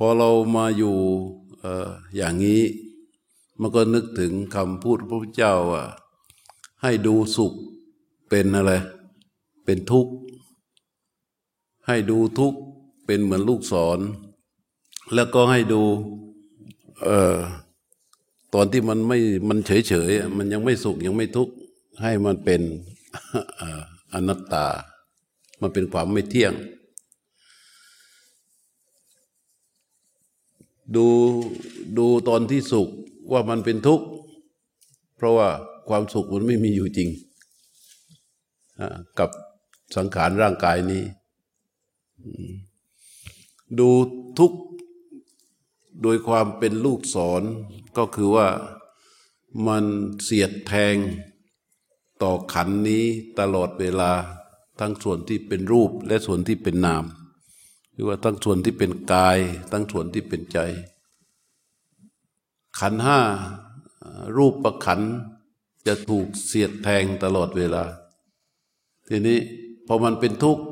พอเรามาอยู่อย่างนี้ มันก็นึกถึงคำพูดพระพุทธเจ้าว่าให้ดูสุขเป็นอะไร เป็นทุกข์ ให้ดูทุกข์เป็นเหมือนลูกศร แล้วก็ให้ดูเอ่อตอนที่มันไม่มันเฉยเฉยๆมันยังไม่สุขยังไม่ทุกข์ ให้มันเป็นเอ่ออนัตตา มันเป็นความไม่เที่ยง ดูดูตอนที่สุขว่ามันเป็นทุกข์ เพราะว่าความสุขมันไม่มีอยู่จริง กับสังขารร่างกายนี้ ดูทุกข์โดยความเป็นลูกศรก็คือว่ามันเสียดแทงต่อขันนี้ตลอดเวลาทั้งส่วนที่เป็นรูปและส่วนที่เป็นนาม รือว่าทั้งส่วนที่เป็นกาย ทั้งส่วนที่เป็นใจ ขันห้ารูปประขันจะถูกเสียดแทงตลอดเวลา ทีนี้พอมันเป็นทุกข์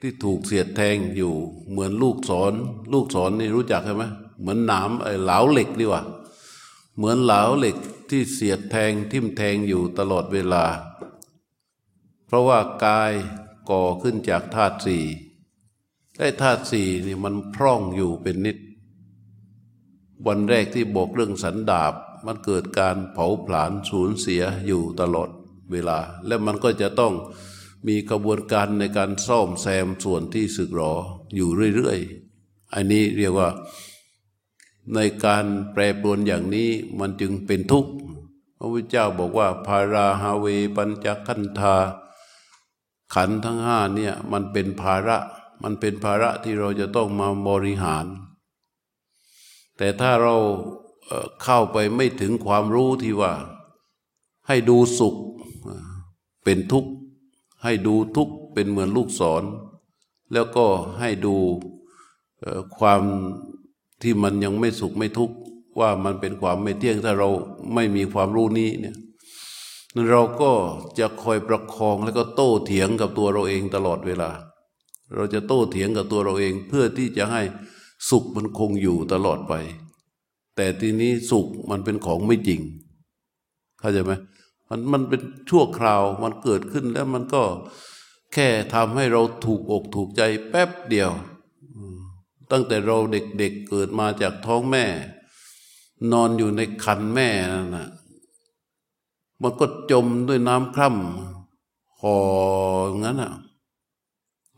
ที่ถูกเสียดแทงอยู่เหมือนลูกศร ลูกศรนี่รู้จักใช่ไหมเหมือนหนามไอ้เหลาเหล็กดีกว่า เหมือนเหลาเหล็กที่เสียดแทงทิ่มแทงอยู่ตลอดเวลา เพราะว่ากายก่อขึ้นจากธาตุสี่ ไอ้ธาตุสี่นี่มันพร่องอยู่เป็นนิด วันแรกที่บอกเรื่องสันดาบมันเกิดการเผาผลาญสูญเสียอยู่ตลอดเวลา และมันก็จะต้องมีกระบวนการในการซ่อมแซมส่วนที่สึกหรออยู่เรื่อยๆ อันนี้เรียกว่าในการแปรปรวนอย่างนี้มันจึงเป็นทุกข์ พระพุทธเจ้าบอกว่าภาราฮาเวปัญจขันธาขันธ์ทั้งห้าเนี่ยมันเป็นภาระ มันเป็นภาระที่เราจะต้องมาบริหาร แต่ถ้าเราเข้าไปไม่ถึงความรู้ที่ว่า ให้ดูสุขเป็นทุกข์ ให้ดูทุกข์เป็นเหมือนลูกศร แล้วก็ให้ดูความที่มันยังไม่สุขไม่ทุกข์ว่ามันเป็นความไม่เที่ยงถ้าเราไม่มีความรู้นี้เนี่ยเราก็จะคอยประคองแล้วก็โต้เถียงกับตัวเราเองตลอดเวลา เราจะโต้เถียงกับตัวเราเองเพื่อที่จะให้สุขมันคงอยู่ตลอดไป แต่ทีนี้สุขมันเป็นของไม่จริงเข้าใจไหมมันมันเป็นชั่วคราวมันเกิดขึ้นแล้วมันก็แค่ทำให้เราถูกอกถูกใจแป๊บเดียว ตั้งแต่เราเด็กๆเเกิดมาจากท้องแม่ นอนอยู่ในคันแม่นั่นนะมันก็จมด้วยน้ำคร่ำห่ออย่างนั้นอะ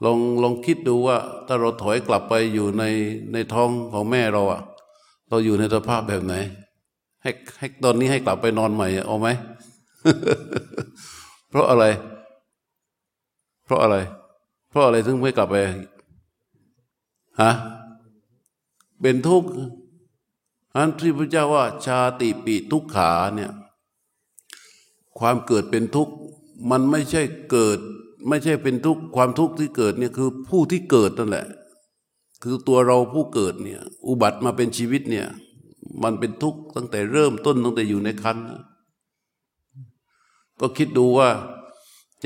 ลองลองคิดดูว่า ถ้าเราถอยกลับไปอยู่ในในท้องของแม่เราอะเราอยู่ในสภาพแบบไหน ให้ให้ตอนนี้ให้กลับไปนอนใหม่เอาไหม เพราะอะไร เพราะอะไร เพราะอะไรถึงไม่กลับไปฮะเป็นทุกข์อันที่พระเจ้าว่า ชาติปีทุกขาเนี่ย ความเกิดเป็นทุกข์ มันไม่ใช่เกิด ไม่ใช่เป็นทุกข์ความทุกข์ที่เกิดเนี่ยคือผู้ที่เกิดนั่นแหละ คือตัวเราผู้เกิดเนี่ย อุบัติมาเป็นชีวิตเนี่ย มันเป็นทุกข์ตั้งแต่เริ่มต้นตั้งแต่อยู่ในครรภ์ก็คิดดูว่า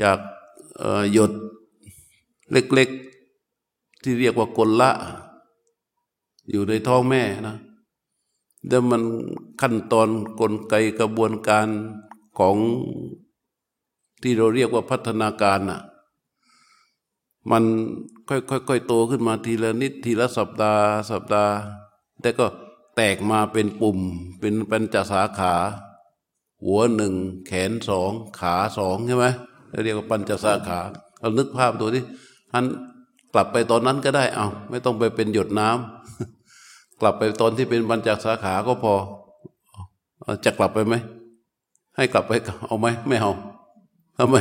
จากหยดเล็กๆ ที่เรียกว่ากลละ อยู่ในท้องแม่นะแล้วมันขั้นตอนกลไกกระบวนการของที่เราเรียกว่าพัฒนาการน่ะ มันค่อยๆโตขึ้นมาทีละนิดทีละสัปดาห์ สัปดาห์ แต่ก็แตกมาเป็นปุ่ม เป็นปัญจสาขา หัวหนึ่งแขนสองขาสองใช่ไหมเรียกว่าปัญจสาขาเรานึกภาพตัวที่อันกลับไปตอนนั้นก็ได้เอาไม่ต้องไปเป็นหยดน้ำกลับไปตอนที่เป็นปัญจสาขาก็พอจะกลับไปไหมให้กลับไปเอาไหมไม่เอาทำไม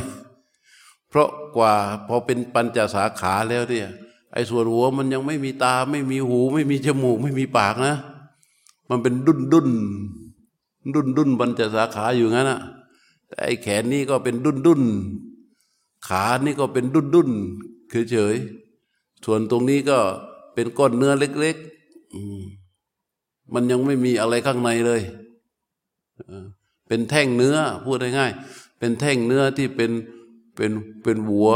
เพราะกว่าพอเป็นปัญจสาขาแล้วเนี่ยไอ้ส่วนหัวมันยังไม่มีตาไม่มีหู ไม่มีจมูก ไม่มีปากนะ มันเป็นดุนดุนดุนดุนปัญจสาขาอยู่งั้นอะแต่ไอ้แขนนี่ก็เป็นดุนดุนขานี่ก็เป็นดุนดุนเฉยๆส่วนตรงนี้ก็เป็นก้อนเนื้อเล็กๆมันยังไม่มีอะไรข้างในเลยเป็นแท่งเนื้อพูดง่ายๆเป็นแท่งเนื้อที่เป็น เป็นเป็นหัว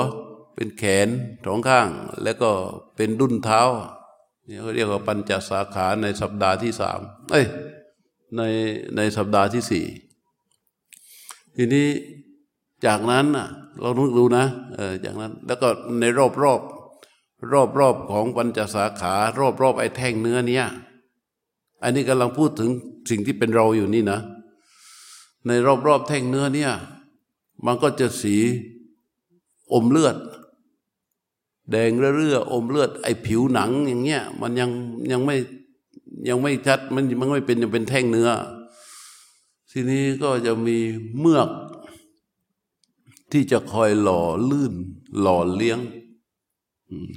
เป็นแขนสองข้าง แล้วก็เป็นดุนเท้านี่เขาเรียกว่าปัญจสาขาในสัปดาห์ที่สามเอ้ยในในสัปดาห์ที่สี่ทีนี้จากนั้นอะเราต้องดูนะเออจากนั้น แล้วก็ในรอบรอบรอบรอบของปัญจสาขารอบรอบไอ้แท่งเนื้อเนี้ยอันนี้กำลังพูดถึงสิ่งที่เป็นเราอยู่นี่นะ ในรอบรอบแท่งเนื้อเนี่ย มันก็จะสี อมเลือด แดงเรื่อๆอมเลือด ไอ้ผิวหนังอย่างเงี้ย มันยังยังไม่ยังไม่ชัดมันมันไม่เป็นยังเป็นแท่งเนื้อ ทีนี้ก็จะมีเมือก ที่จะคอยหล่อลื่น หล่อเลี้ยง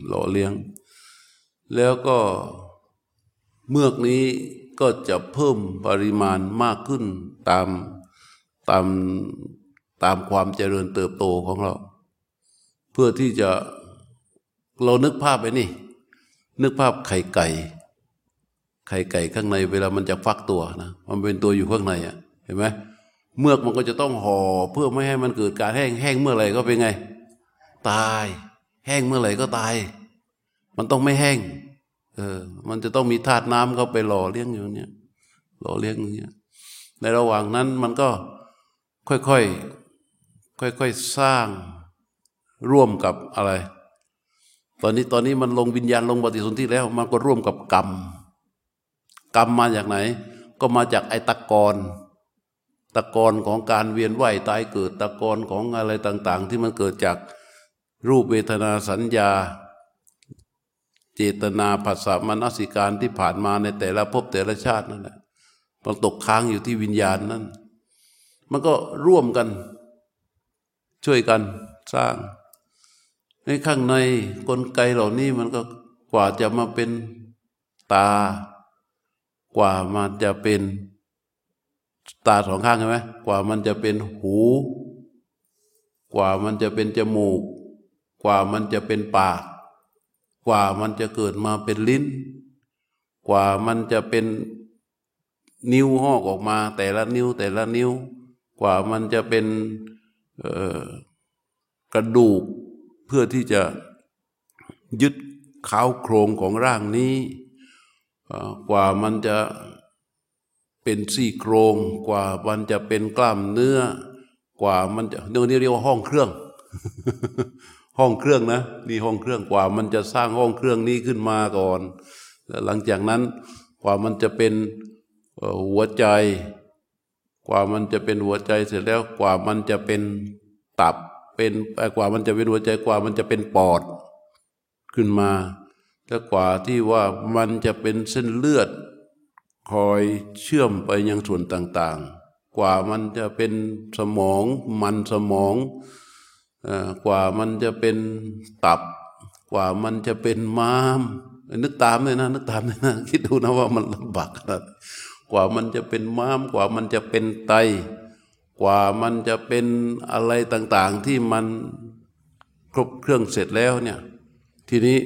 หล่อเลี้ยง แล้วก็เมือกนี้ก็จะเพิ่มปริมาณมากขึ้นตามตามตามความเจริญเติบโตของเรา เพื่อที่จะเรานึกภาพไปนี่ นึกภาพไข่ไก่ ไข่ไก่ข้างในเวลามันจะฟักตัวนะมันเป็นตัวอยู่ข้างในอะเห็นไหมเมือกมันก็จะต้องห่อเพื่อไม่ให้มันเกิดการแห้งแห้งเมื่อไหร่ก็เป็นไง ตาย แห้งเมื่อไหร่ก็ตาย มันต้องไม่แห้ง เออ มันจะต้องมีธาตุน้ำเข้าไปหล่อเลี้ยงอยู่เนี่ย หล่อเลี้ยงอย่างเงี้ยในระหว่างนั้นมันก็ค่อยๆค่อยๆสร้าง ร่วมกับอะไร ตอนนี้ตอนนี้มันลงวิญญาณลงปฏิสนธิแล้ว มันก็ร่วมกับกรรม กรรมมาจากไหน ก็มาจากไอตะกอนตะกอนของการเวียนว่ายตายเกิดตะกอนของอะไรต่าง ๆ ที่มันเกิดจากรูปเวทนาสัญญา เจตนาภาษามนสิการที่ผ่านมาในแต่ละภพแต่ละชาตินั่นแหละมันตกค้างอยู่ที่วิญญาณนั่น มันก็ร่วมกัน ช่วยกันสร้าง ในข้างในกลไกเหล่านี้มันก็กว่าจะมาเป็นตา กว่ามันจะเป็นตาสองข้างใช่ไหมกว่ามันจะเป็นหู กว่ามันจะเป็นจมูก กว่ามันจะเป็นปาก กว่ามันจะเกิดมาเป็นลิ้น กว่ามันจะเป็นนิ้วหอกออกมา แต่ละนิ้วแต่ละนิ้ว กว่ามันจะเป็นกระดูก เพื่อที่จะยึดขาวโครงของร่างนี้ กว่ามันจะเป็นซี่โครงกว่ามันจะเป็นกล้ามเนื้อ กว่ามันจะเรียกว่าห้องเครื่อง ห้องเครื่องนะนี่ห้องเครื่องกว่ามันจะสร้างห้องเครื่องนี้ขึ้นมาก่อนแล้วหลังจากนั้นกว่ามันจะเป็นหัวใจ กว่ามันจะเป็นหัวใจเสร็จแล้วกว่ามันจะเป็นตับ เป็นกว่ามันจะเป็นหัวใจกว่ามันจะเป็นปอดขึ้นมาแล้วกว่าที่ว่ามันจะเป็นเส้นเลือด คอยเชื่อมไปยังส่วนต่างๆ กว่ามันจะเป็นสมองมันสมองกว่ามันจะเป็นตับ กว่ามันจะเป็นม้าม นึกตามเลยนะนึกตามเลยนะคิดดูนะว่ามันลำบากขนาดกว่ามันจะเป็นม้ามกว่ามันจะเป็นไต กว่ามันจะเป็นอะไรต่าง ๆ ที่มันครบเครื่องเสร็จแล้วเนี่ยทีนี้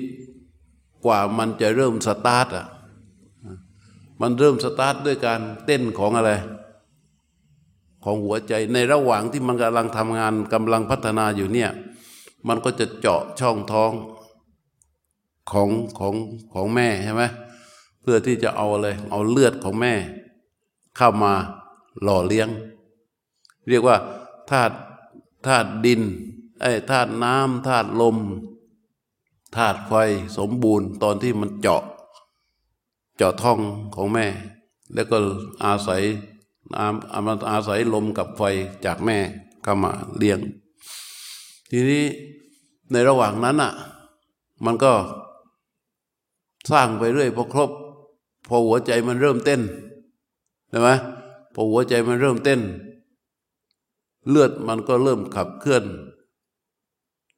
กว่ามันจะเริ่มสตาร์ทอะมันเริ่มสตาร์ทด้วยการเต้นของอะไร ของหัวใจในระหว่างที่มันกำลังทำงานกำลังพัฒนาอยู่เนี่ยมันก็จะเจาะช่องท้องของของของแม่ใช่ไหมเพื่อที่จะเอาอะไรเอาเลือดของแม่ เข้ามาหล่อเลี้ยง เรียกว่าธาตุธาตุดินไอ้ธาตุน้ำธาตุลมธาตุไฟสมบูรณ์ตอนที่มันเจาะ เจาะท้องของแม่ แล้วก็อาศัยอามาอาศัยลมกับไฟจากแม่เข้ามาเลี้ยง ทีนี้ในระหว่างนั้นอะ มันก็สร้างไปเรื่อยพอครบ พอหัวใจมันเริ่มเต้นใช่ไหมพอหัวใจมันเริ่มเต้น เลือดมันก็เริ่มขับเคลื่อน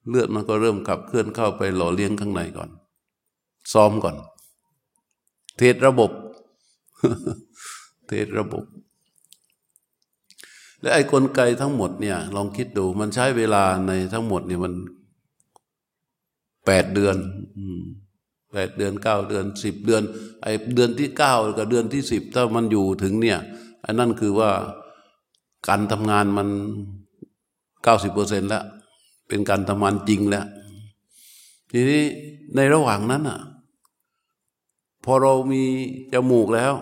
เลือดมันก็เริ่มขับเคลื่อนเข้าไปหล่อเลี้ยงข้างในก่อน ซ้อมก่อน เทศระบบ เทศระบบ และไอ้กลไกทั้งหมดเนี่ย ลองคิดดูมันใช้เวลาในทั้งหมดเนี่ยมันแปดเดือนแปดเดือนเก้าเดือนสิบเดือน ไอ้เดือนที่เก้ากับเดือนที่สิบถ้ามันอยู่ถึงเนี่ยไอ้นั่นคือว่า การทำงานมันเก้าสิบเปอร์เซ็นแล้ว เป็นการทำงานจริงแล้ว ทีนี้ในระหว่างนั้นอะ พอเรามีจมูกแล้ว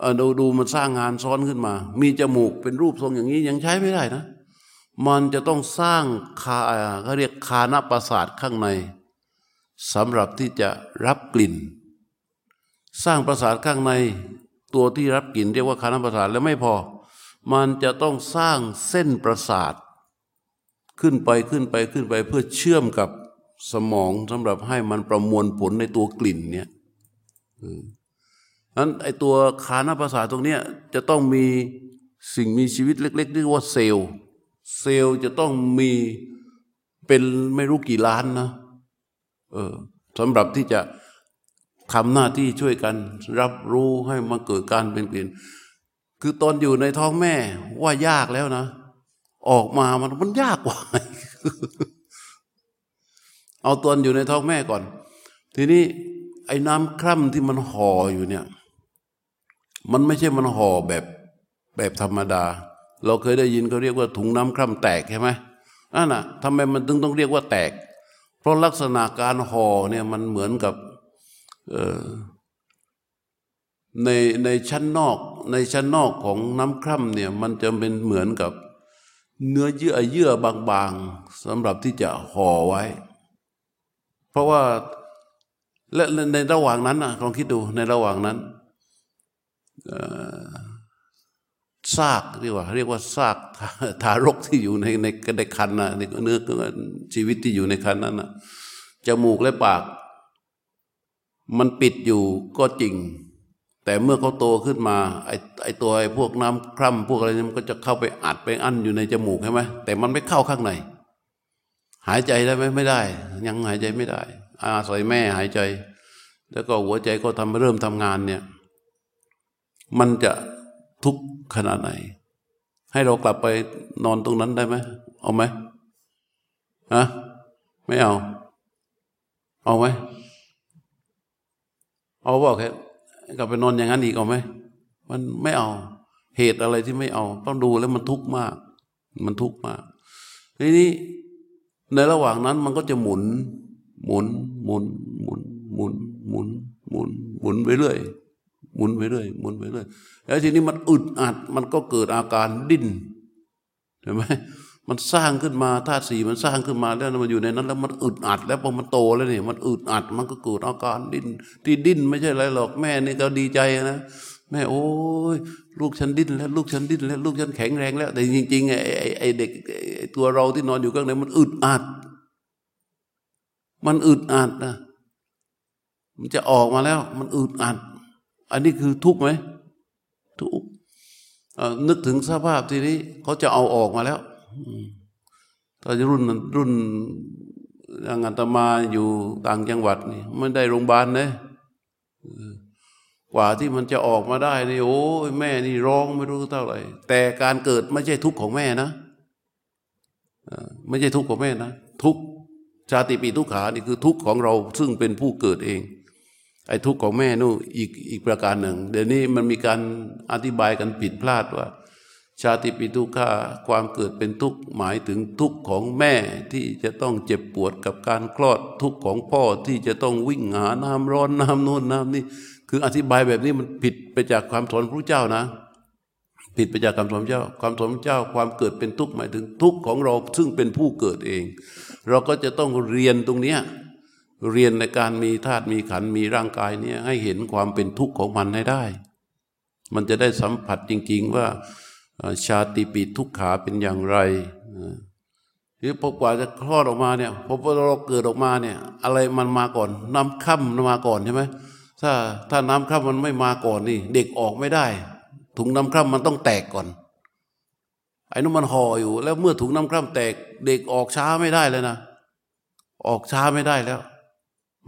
เออดูดูมันสร้างงานซ้อนขึ้นมา มีจมูกเป็นรูปทรงอย่างนี้ยังใช้ไม่ได้นะ มันจะต้องสร้างคาเขาเรียกคานประสาทข้างในสำหรับที่จะรับกลิ่น สร้างประสาทข้างใน ตัวที่รับกลิ่นเรียกว่าคานประสาทแล้วไม่พอ มันจะต้องสร้างเส้นประสาท ขึ้นไปขึ้นไปขึ้นไปเพื่อเชื่อมกับสมองสำหรับให้มันประมวลผลในตัวกลิ่นเนี่ยนั้นไอตัวคานประสาทตรงนี้จะต้องมีสิ่งมีชีวิตเล็กๆเรียกว่าเซลล์ เซลล์จะต้องมีเป็นไม่รู้กี่ล้านนะเออสำหรับที่จะ ทำหน้าที่ช่วยกัน รับรู้ให้มันเกิดการเป็นเปลี่ยน คือตอนอยู่ในท้องแม่ว่ายากแล้วนะ ออกมามันมันยากกว่า เอาตอนอยู่ในท้องแม่ก่อน ทีนี้ ไอ้น้ำคร่ำที่มันห่ออยู่เนี่ย มันไม่ใช่มันห่อแบบแบบธรรมดา เราเคยได้ยินเขาเรียกว่าถุงน้ำคร่ำแตกใช่ไหมนั่นน่ะทำไมมันถึงต้องเรียกว่าแตก เพราะลักษณะการห่อเนี่ยมันเหมือนกับ ในในชั้นนอกในชั้นนอกของน้ำคร่ำเนี่ยมันจะเป็นเหมือนกับเนื้อเยื่อเยื่อบางๆสำหรับที่จะห่อไว้ เพราะว่าและในระหว่างนั้นนะลองคิดดูในระหว่างนั้นซากเรียกว่า เรียกว่าซากทารกที่อยู่ในในในคันนะในเนื้อชีวิตที่อยู่ในคันนั้นนะจมูกและปาก มันปิดอยู่ก็จริง แต่เมื่อเขาโตขึ้นมาไอไอตัวไอ้พวกน้ำคร่ำพวกอะไรนี่มันก็จะเข้าไปอัดไปอั้นอยู่ในจมูกใช่ไหมแต่มันไม่เข้าข้างใน หายใจได้ไหมไม่ได้ ยังหายใจไม่ได้ อาศัยแม่หายใจ แล้วก็หัวใจก็ทำเริ่มทำงานเนี่ย มันจะทุกข์ขนาดไหน ให้เรากลับไปนอนตรงนั้นได้ไหมเอาไหมฮะไม่เอา เอาไหม เอาบอกแค่กลับไปนอนอย่างนั้นอีกเอาไหมมันไม่เอาเหตุอะไรที่ไม่เอา ต้องดูแล้วมันทุกข์มาก มันทุกข์มากทีนี้ในระหว่างนั้นมันก็จะหมุน หมุน หมุน หมุน หมุน หมุน หมุน หมุนไปเรื่อยหมุนไปเรื่อยหมุนไปเรื่อยแล้วทีนี้มันอึดอัด มันก็เกิดอาการดิ้นเห็นไหม มันสร้างขึ้นมาธาตุสีมันสร้างขึ้นมาแล้วมันอยู่ในนั้น แล้วมันอึดอัด แล้วพอมันโตแล้วเนี่ยมันอึดอัดมันก็เกิดอาการดิ้นที่ดิ้นไม่ใช่อะไรหรอกแม่นี่ก็ดีใจนะแม่โอ้ยลูกฉันดิ้นแล้วลูกฉันดิ้นแล้วลูกฉันแข็งแรงแล้ว แต่จริงๆไอ้ไอ้เด็กตัวเราที่นอนอยู่ข้างในมันอึดอัด มันอึดอัดนะมันจะออกมาแล้ว มันอึดอัด อันนี้คือทุกข์ไหมทุกข์นึกถึงสภาพทีนี้เขาจะเอาออกมาแล้ว ตอนรุ่นรุ่นงานตมาอยู่ต่างจังหวัดนี่ไม่ได้โรงพยาบาลเลยกว่าที่มันจะออกมาได้นี่โอ้ยแม่นี่ร้องไม่รู้เท่าไหร่ แต่การเกิดไม่ใช่ทุกข์ของแม่นะไม่ใช่ทุกข์ของแม่นะ ทุกชาติปีทุกขานี่คือทุกข์ของเราซึ่งเป็นผู้เกิดเอง ไอ้ทุกข์ของแม่นู่อีกอีกประการหนึ่ง เดี๋ยวนี้มันมีการอธิบายกันผิดพลาดว่า ชาติปิทุกขาความเกิดเป็นทุกข์หมายถึงทุกข์ของแม่ที่จะต้องเจ็บปวดกับการคลอดทุกข์ของพ่อที่จะต้องวิ่งหาน้ำร้อนน้ำนู่นน้ำนี่คืออธิบายแบบนี้มันผิดไปจากความสอนพระเจ้านะ ผิดไปจากคำสอนเจ้า ความสอนพระเจ้าความเกิดเป็นทุกข์หมายถึงทุกข์ของเราซึ่งเป็นผู้เกิดเอง เราก็จะต้องเรียนตรงเนี้ยเรียนในการมีธาตุมีขันมีร่างกายเนี่ยให้เห็นความเป็นทุกข์ของมันให้ได้ มันจะได้สัมผัสจริง ๆว่า ชาติปีทุกขาเป็นอย่างไรหรือพอกว่าจะคลอดออกมาเนี่ยพอเราเกิดออกมาเนี่ย อะไรมันมาก่อน น้ำค่ำมาก่อนใช่ไหมถ้าถ้าน้ำค่ำมันไม่มาก่อนนี่ เด็กออกไม่ได้ ถุงน้ำค่ำมันต้องแตกก่อนไอ้นู้นมันห่ออยู่ แล้วเมื่อถุงน้ำค่ำแตก เด็กออกช้าไม่ได้เลยนะ ออกช้าไม่ได้แล้ว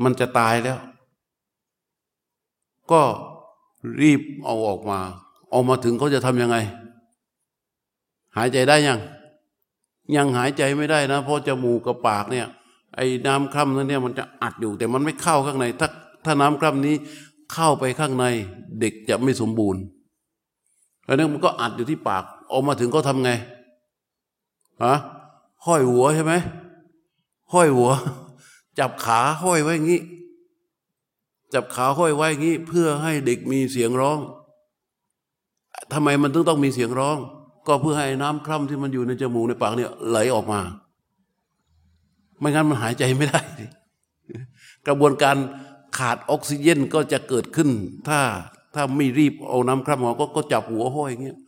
มันจะตายแล้ว ก็รีบเอาออกมา เอามาถึงเขาจะทำยังไง หายใจได้ยัง ยังหายใจไม่ได้นะ เพราะจมูกกับปากเนี่ย ไอ้น้ำคร่ำนั้นเนี่ยมันจะอัดอยู่ แต่มันไม่เข้าข้างใน ถ้าถ้าน้ำคร่ำนี้เข้าไปข้างใน เด็กจะไม่สมบูรณ์แล้วนั้นมันก็อัดอยู่ที่ปากออกมาถึงก็ทำไงฮะห้อยหัวใช่ไหมห้อยหัว จับขาห้อยไว้อย่างนี้ จับขาห้อยไว้งี้ เพื่อให้เด็กมีเสียงร้องทำไมมันต้องต้องมีเสียงร้อง ก็เพื่อให้น้ำคร่ำที่มันอยู่ในจมูกในปากเนี่ยไหลออกมา ไม่งั้นมันหายใจไม่ได้ กระบวนการขาดออกซิเจนก็จะเกิดขึ้น ถ้าถ้าไม่รีบเอาน้ำคร่ำออกก็ก็จับหัวห้อยอย่างเงี้ย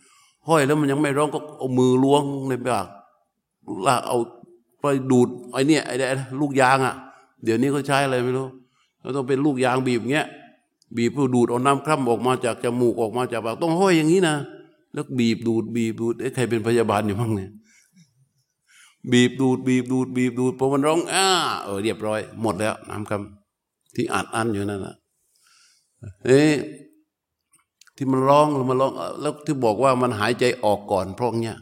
ห้อยแล้วมันยังไม่ร้องก็เอามือล้วงในปากลากเอาไปดูดไอ้นี่ไอ้ลูกยางอะ เดี๋ยวนี้เขาใช้อะไรไม่รู้เราต้องเป็นลูกยางบีบเงี้ยบีบเพื่อดูดเอาน้ำคร่ำออกมาจากจมูกออกมาจากปากต้องห้อยอย่างนี้นะ แล้วบีบดูดบีบดูดไอ้ใครเป็นพยาบาลอยู่บ้างเนี่ยบีบดูดบีบดูดบีบดูดพอมันร้องอ้าเออเรียบร้อย หมดแล้วน้ำคำที่อัดอั้นอยู่นั่นแหละเอ๊ที่มันร้องมันร้อง แล้วที่บอกว่ามันหายใจออกก่อนเพราะเนี้ย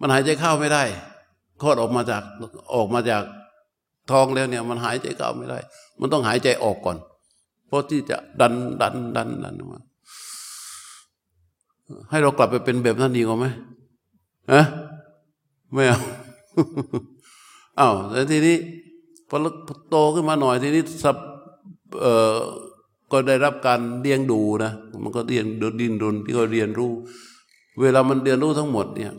มันหายใจเข้าไม่ได้คลอดออกมาจากออกมาจากท้องแล้วเนี่ย มันหายใจเข้าไม่ได้ มันต้องหายใจออกก่อน เพราะที่จะดันดันดันดันมา ให้เรากลับไปเป็นแบบนั้นดีกว่าไหมฮะไม่เอาอ้าวแล้วทีนี้พอโตขึ้นมาหน่อยทีนี้สับเอ่อก็ได้รับการเลี้ยงดูนะ มันก็เรียนดินรนที่เขาเรียนรู้ เวลามันเรียนรู้ทั้งหมดเนี่ย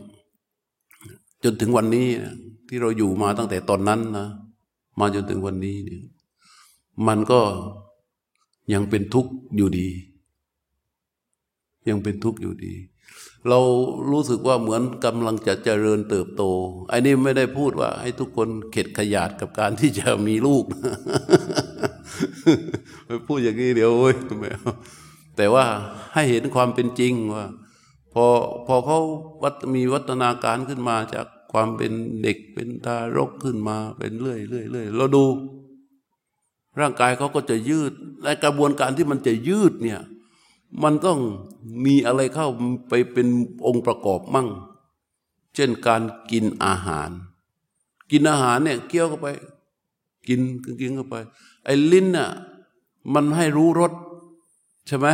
จนถึงวันนี้ที่เราอยู่มาตั้งแต่ตอนนั้นนะมาจนถึงวันนี้เนี่ยมันก็ยังเป็นทุกข์อยู่ดี ยังเป็นทุกข์อยู่ดี เรารู้สึกว่าเหมือนกำลังจะเจริญเติบโตไอ้นี่ไม่ได้พูดว่า ให้ทุกคนเข็ดขยาดกับการที่จะมีลูกพูดอย่างนี้เดี๋ยวโอ้ยไม่เอาแต่ว่าให้เห็นความเป็นจริงว่าพอพอเขาวัมีวัฒนาการขึ้นมาจากความเป็นเด็กเป็นทารกขึ้นมาเป็นเรื่อยเรื่อยเรื่อยเราดู ร่างกายเขาก็จะยืดและกระบวนการที่มันจะยืดเนี่ย มันต้องมีอะไรเข้าไปเป็นองค์ประกอบมั่ง เช่นการกินอาหาร กินอาหารเนี่ยเคี้ยวเข้าไป กินกินเข้าไป ไอ้ลิ้นน่ะมันให้รู้รสใช่ไหม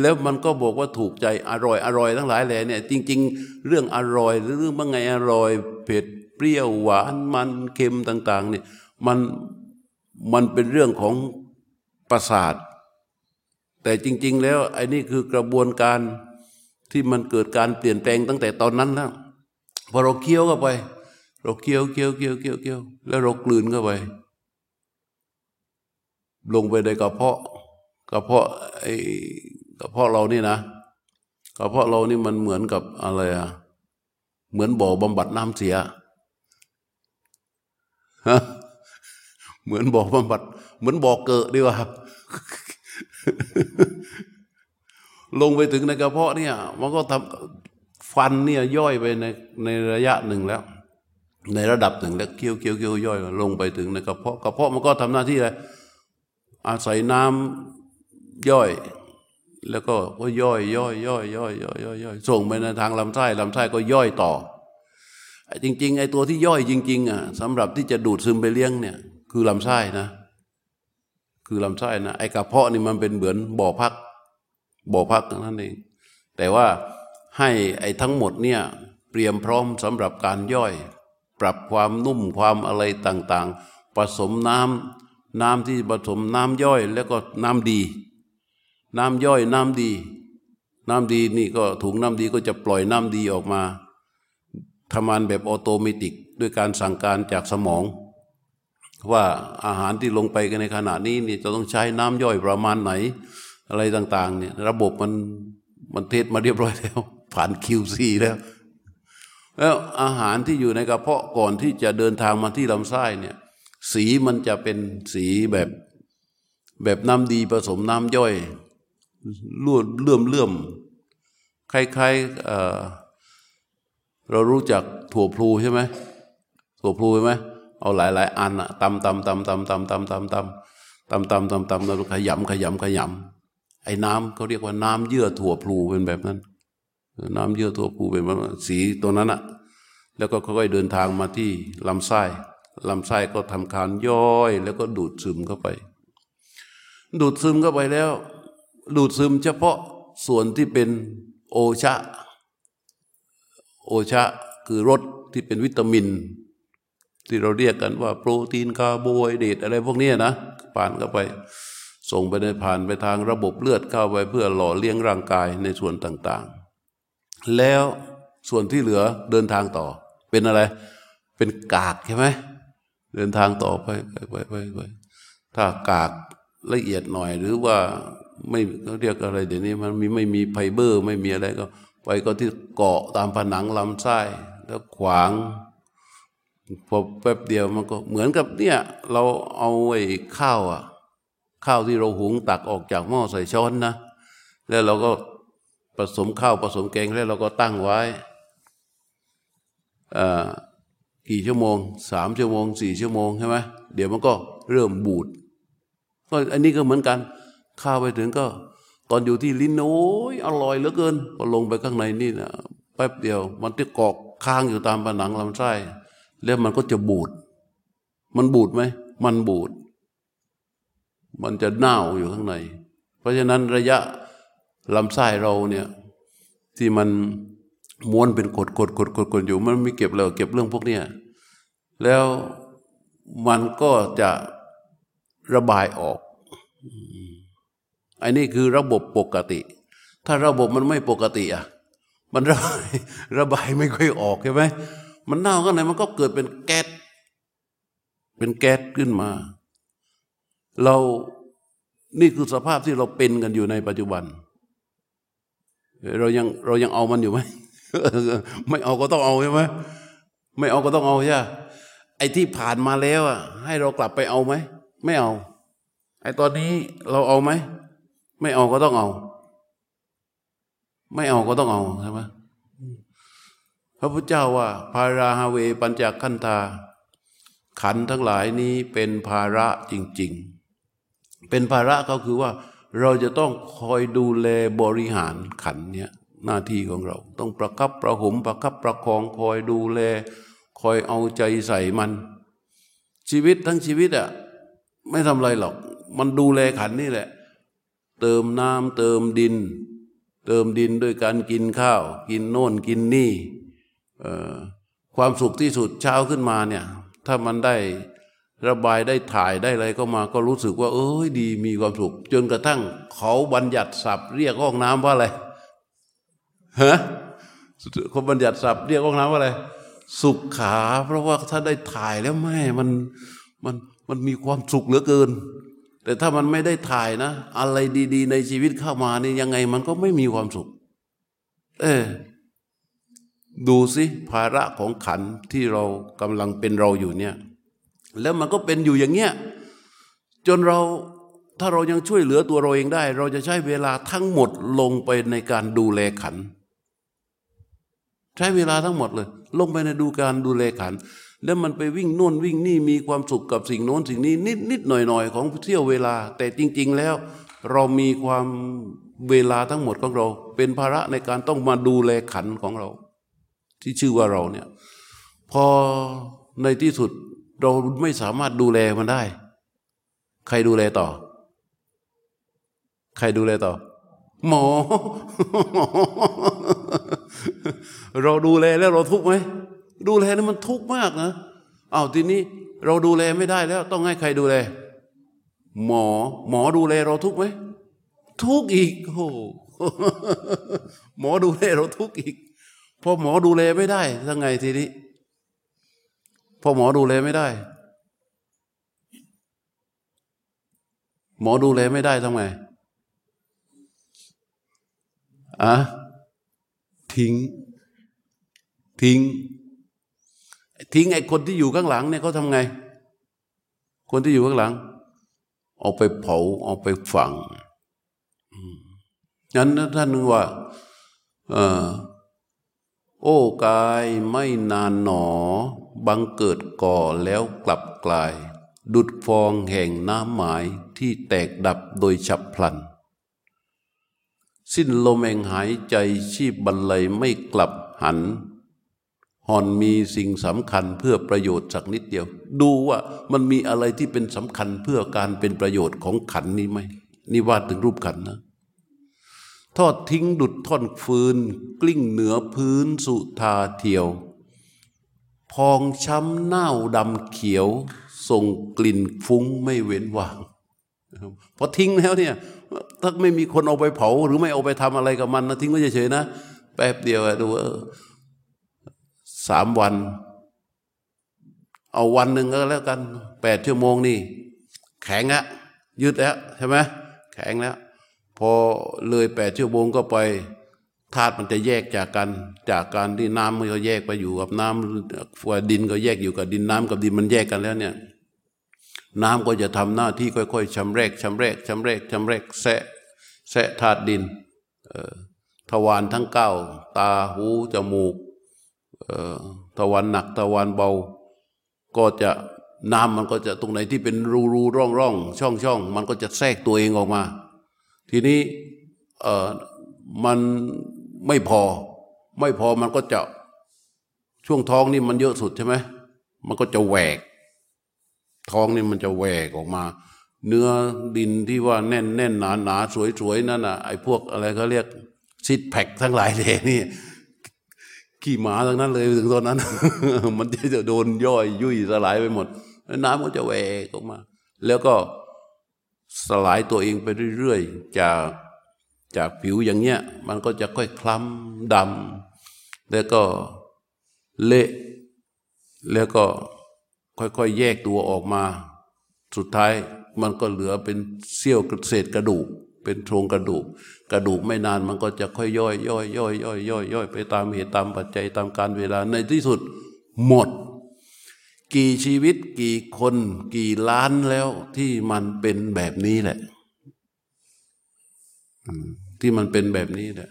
แล้วมันก็บอกว่าถูกใจอร่อยอร่อยทั้งหลายแหล่เนี่ยจริง ๆ เรื่องอร่อยหรือเรื่องว่าไงอร่อยเผ็ดเปรี้ยวหวานมันเค็มต่าง ๆ เนี่ยมันมันเป็นเรื่องของประสาท แต่จริง ๆ แล้วไอ้นี่คือกระบวนการที่มันเกิดการเปลี่ยนแปลงตั้งแต่ตอนนั้นแล้วพอเราเคี้ยวเข้าไป เราเคี้ยวเคี้ยวเคี้ยวเคี้ยวเคี้ยวแล้วเรากลืนเข้าไป ลงไปในกระเพาะกระเพาะไอ้กระเพาะเรานี่นะกระเพาะเรานี่มันเหมือนกับอะไรอะเหมือนบ่อบำบัดน้ำเสียฮะเหมือนบ่อบำบัด เหมือนบ่อเกิดดีกว่า ลงไปถึงในกระเพาะเนี่ย มันก็ทำฟันเนี่ยย่อยไปในในระยะหนึ่งแล้ว ในระดับหนึ่งแล้วเคี้ยวเคี้ยวเคี้ยวย่อย ลงไปถึงในกระเพาะกระเพาะมันก็ทำหน้าที่อะไรอาศัยน้ำย่อย แล้วก็ก็ย่อยย่อยย่อยย่อยย่อยย่อยย่อยส่งไปในทางลำไส้ลำไส้ก็ย่อยต่อจริง ๆ ไอ้ตัวที่ย่อยจริง ๆอะสำหรับที่จะดูดซึมไปเลี้ยงเนี่ย คือลำไส้นะ คือลำไส้นะไอ้กระเพาะนี่มันเป็นเหมือนบ่อพัก บ่อพักนั่นเอง แต่ว่าให้ไอ้ทั้งหมดเนี่ยเตรียมพร้อมสำหรับการย่อย ปรับความนุ่มความอะไรต่างๆ ผสมน้ำน้ำที่ผสมน้ำย่อย แล้วก็น้ำดี น้ำย่อยน้ำดี น้ำดีนี่ก็ถุงน้ำดีก็จะปล่อยน้ำดีออกมาทำงานแบบออโตเมติกด้วยการสั่งการจากสมอง ว่าอาหารที่ลงไปกันในขณะนี้นี่จะต้องใช้น้ำย่อยประมาณไหน อะไรต่าง ๆ เนี่ย ระบบมันมันเทสมาเรียบร้อยแล้ว ผ่าน QC แล้ว แล้วอาหารที่อยู่ในกระเพาะก่อนที่จะเดินทางมาที่ลำไส้เนี่ย สีมันจะเป็นสีแบบแบบน้ำดีผสมน้ำย่อยลื่นเลื่อมเลื่อมคล้ายๆเรารู้จักถั่วพลูใช่ไหมถั่วพลูใช่ไหม เอาหลายๆอันอะตำตำตำตำตำตำตำตำตำตำตำตำแล้วขยำขยำขยำไอ้น้ำเขาเรียกว่าน้ำเยื่อถั่วพลูเป็นแบบนั้น น้ำเยื่อถั่วพลูเป็นแบบสีตัวนั้นอะแล้วก็ค่อยๆเดินทางมาที่ลำไส้ลำไส้ก็ทำการย่อย แล้วก็ดูดซึมเข้าไป ดูดซึมเข้าไปแล้ว ดูดซึมเฉพาะส่วนที่เป็นโอชะ โอชะคือรสที่เป็นวิตามิน ที่เราเรียกกันว่า โปรตีนคาร์โบไฮเดรตอะไรพวกนี้นะ ผ่านเข้าไป ส่งไปในผ่านไปทางระบบเลือดเข้าไปเพื่อหล่อเลี้ยงร่างกายในส่วนต่างๆ แล้วส่วนที่เหลือเดินทางต่อ เป็นอะไร เป็นกากใช่ไหมเดินทางต่อไปไปไปไปไปถ้ากากละเอียดหน่อยหรือว่าไม่เขาเรียกอะไร เดี๋ยวนี้มันมีไม่มีไฟเบอร์ ไม่มีอะไรก็ ไปก็ที่เกาะตามผนังลำไส้แล้วขวาง พอแป๊บเดียวมันก็เหมือนกับเนี่ย เราเอาไอ้ข้าวอะ ข้าวที่เราหุงตักออกจากหม้อใส่ช้อนนะ แล้วเราก็ผสมข้าวผสมแกงแล้วเราก็ตั้งไว้กี่ชั่วโมงสามชั่วโมงสี่ชั่วโมงใช่ไหมเดี๋ยวมันก็เริ่มบูดก็อันนี้ก็เหมือนกัน ข้าวไปถึงก็ ตอนอยู่ที่ลิ้นโอ้ยอร่อยเหลือเกินพอลงไปข้างในนี่นะแป๊บเดียว มันจะเกาะค้างอยู่ตามผนังลำไส้ แล้วมันก็จะบูด มันบูดไหม มันบูด มันจะเน่าอยู่ข้างใน เพราะฉะนั้นระยะลำไส้เราเนี่ยที่มันม้วนเป็นกดกดกดกดกดอยู่ มันไม่เก็บเลยเก็บเรื่องพวกเนี้ยแล้วมันก็จะระบายออก อันนี้คือระบบปกติ ถ้าระบบมันไม่ปกติอะ มันระบายระบายไม่ค่อยออกใช่ไหม มันเน่าข้างในมันก็เกิดเป็นแก๊สเป็นแก๊สขึ้นมา เรานี่คือสภาพที่เราเป็นกันอยู่ในปัจจุบัน เรายังเรายังเอามันอยู่ไหมไม่เอาก็ต้องเอาใช่ไหมไม่เอาก็ต้องเอาใช่ไอ้ที่ผ่านมาแล้วอะ ให้เรากลับไปเอาไหมไม่เอา ไอ้ตอนนี้เราเอาไหมไม่เอาก็ต้องเอา ไม่เอาก็ต้องเอาใช่ไหม ระพุทธเจ้าว่า ภาราฮาเวปัญจขันธา ขันทั้งหลายนี้เป็นภาระจริง ๆ เป็นภาระก็คือว่า เราจะต้องคอยดูแลบริหารขันเนี้ยหน้าที่ของเรา ต้องประคับประหมประคับประคองคอยดูแล คอยเอาใจใส่มัน ชีวิตทั้งชีวิตอะไม่ทำอะไรหรอก มันดูแลขันนี่แหละ เติมน้ำเติมดิน เติมดินด้วยการกินข้าว กินโน่นกินนี่ ความสุขที่สุดเช้าขึ้นมาเนี่ย ถ้ามันได้ระบายได้ถ่ายได้อะไรก็มาก็รู้สึกว่า เอ้ยดีมีความสุข จนกระทั่งเขาบัญญัติศัพท์เรียกห้องน้ำว่าอะไรฮะเขาบัญญัติศัพท์เรียกห้องน้ำว่าอะไร สุขขา เพราะว่าถ้าได้ถ่ายแล้วแม่มันมันมันมีความสุขเหลือเกิน แต่ถ้ามันไม่ได้ถ่ายนะ อะไรดี ๆ ในชีวิตเข้ามานี่ยังไงมันก็ไม่มีความสุข เออ ดูสิภาระของขันที่เรากำลังเป็นเราอยู่เนี่ย แล้วมันก็เป็นอยู่อย่างเงี้ยจนเราถ้าเรายังช่วยเหลือตัวเราเองได้ เราจะใช้เวลาทั้งหมดลงไปในการดูแลขัน ใช้เวลาทั้งหมดเลย ลงไปในดูการดูแลขัน แล้วมันไปวิ่งโน่นวิ่งนี่มีความสุขกับสิ่งโน้นสิ่งนี้นิดนิดหน่อยหน่อยของเที่ยวเวลา แต่จริง ๆ แล้ว เรามีความเวลาทั้งหมดของเรา เป็นภาระในการต้องมาดูแลขันของเรา ที่ชื่อว่าเราเนี่ยพอในที่สุดเราไม่สามารถดูแลมันได้ ใครดูแลต่อ ใครดูแลต่อ หมอ เราดูแลแล้วเราทุกข์ไหมดูแลนี่มันทุกข์มากนะอ้าวทีนี้เราดูแลไม่ได้แล้ว ต้องให้ใครดูแล หมอ หมอดูแลเราทุกข์ไหมทุกข์อีกโอ้หมอดูแลเราทุกข์อีก พอหมอดูแลไม่ได้ทั้งไงทีนี้ พอหมอดูแลไม่ได้ หมอดูแลไม่ได้ทำไงอะทิ้ง ทิ้ง ทิ้งไอ้คนที่อยู่ข้างหลังเนี่ยเขาทำไง คนที่อยู่ข้างหลัง เอาไปเผาเอาไปฝังนั้นท่านว่า เออ โอ้กายไม่นานหนอ บังเกิดก่อแล้วกลับกลาย ดุดฟองแห่งน้ำหมายที่แตกดับโดยฉับพลัน สิ้นลมแห่งหายใจชีพบรรลัยไม่กลับหันหอนมีสิ่งสำคัญเพื่อประโยชน์สักนิดเดียว ดูว่ามันมีอะไรที่เป็นสำคัญเพื่อการเป็นประโยชน์ของขันนี้ไหมนี่ว่าดถึงรูปขันนะ ทอดทิ้งดุดท่อนฟืน กลิ้งเหนือพื้นสุธาเทียว พองช้ำเน่าดำเขียว ส่งกลิ่นฟุ้งไม่เว้นว่างพอทิ้งแล้วเนี่ยถ้าไม่มีคนเอาไปเผา หรือไม่เอาไปทำอะไรกับมันนะทิ้งไว้เฉยๆนะ แป๊บเดียวดูเออสามวัน เอาวันหนึ่งก็แล้วกันแปดชั่วโมงนี่ แข็งอะยืดแล้วใช่ไหมแข็งแล้ว พอเลยแปดชั่วโมงก็ไปธาตุมันจะแยกจากกัน จากการที่น้ำมันก็แยกไปอยู่กับน้ำว่าดินก็แยกอยู่กับดินน้ำกับดินมันแยกกันแล้วเนี่ย น้ำก็จะทำหน้าที่ค่อยๆชำแรกชำแรกชำแรกชำแรกแสะแสะธาตุดินทวารทั้งเก้าตาหูจมูกทวารหนักทวารเบา ก็จะน้ำมันก็จะตรงไหนที่เป็นรูรูร่องร่องช่องช่องมันก็จะแทรกตัวเองออกมา ทีนี้เออมันไม่พอ ไม่พอมันก็จะช่วงท้องนี่มันเยอะสุดใช่ไหมมันก็จะแหวก ท้องนี่มันจะแหวกออกมา เนื้อดินที่ว่าแน่นแน่นหนาหนาสวยสวยนั่นน่ะไอ้พวกอะไรเขาเรียกซิดแพคทั้งหลายเลยนี่ขี้หมาทั้งนั้นเลยถึงตอนนั้น มันจะโดนย่อยยุ่ยสลายไปหมด น้ำก็จะแหวกออกมา แล้วก็ สลายตัวเองไปเรื่อยๆ จากจากผิวอย่างเงี้ย มันก็จะค่อยคล้ำดำแล้วก็เละแล้วก็ค่อยๆ แยกตัวออกมา สุดท้ายมันก็เหลือเป็นเสี้ยวเศษกระดูก เป็นโครงกระดูก กระดูกไม่นานมันก็จะค่อยย่อยย่อยย่อยย่อยย่อยย่อยไปตามเหตุตามปัจจัยตามการเวลาในที่สุดหมด กี่ชีวิตกี่คนกี่ล้านแล้วที่มันเป็นแบบนี้แหละ ที่มันเป็นแบบนี้แหละ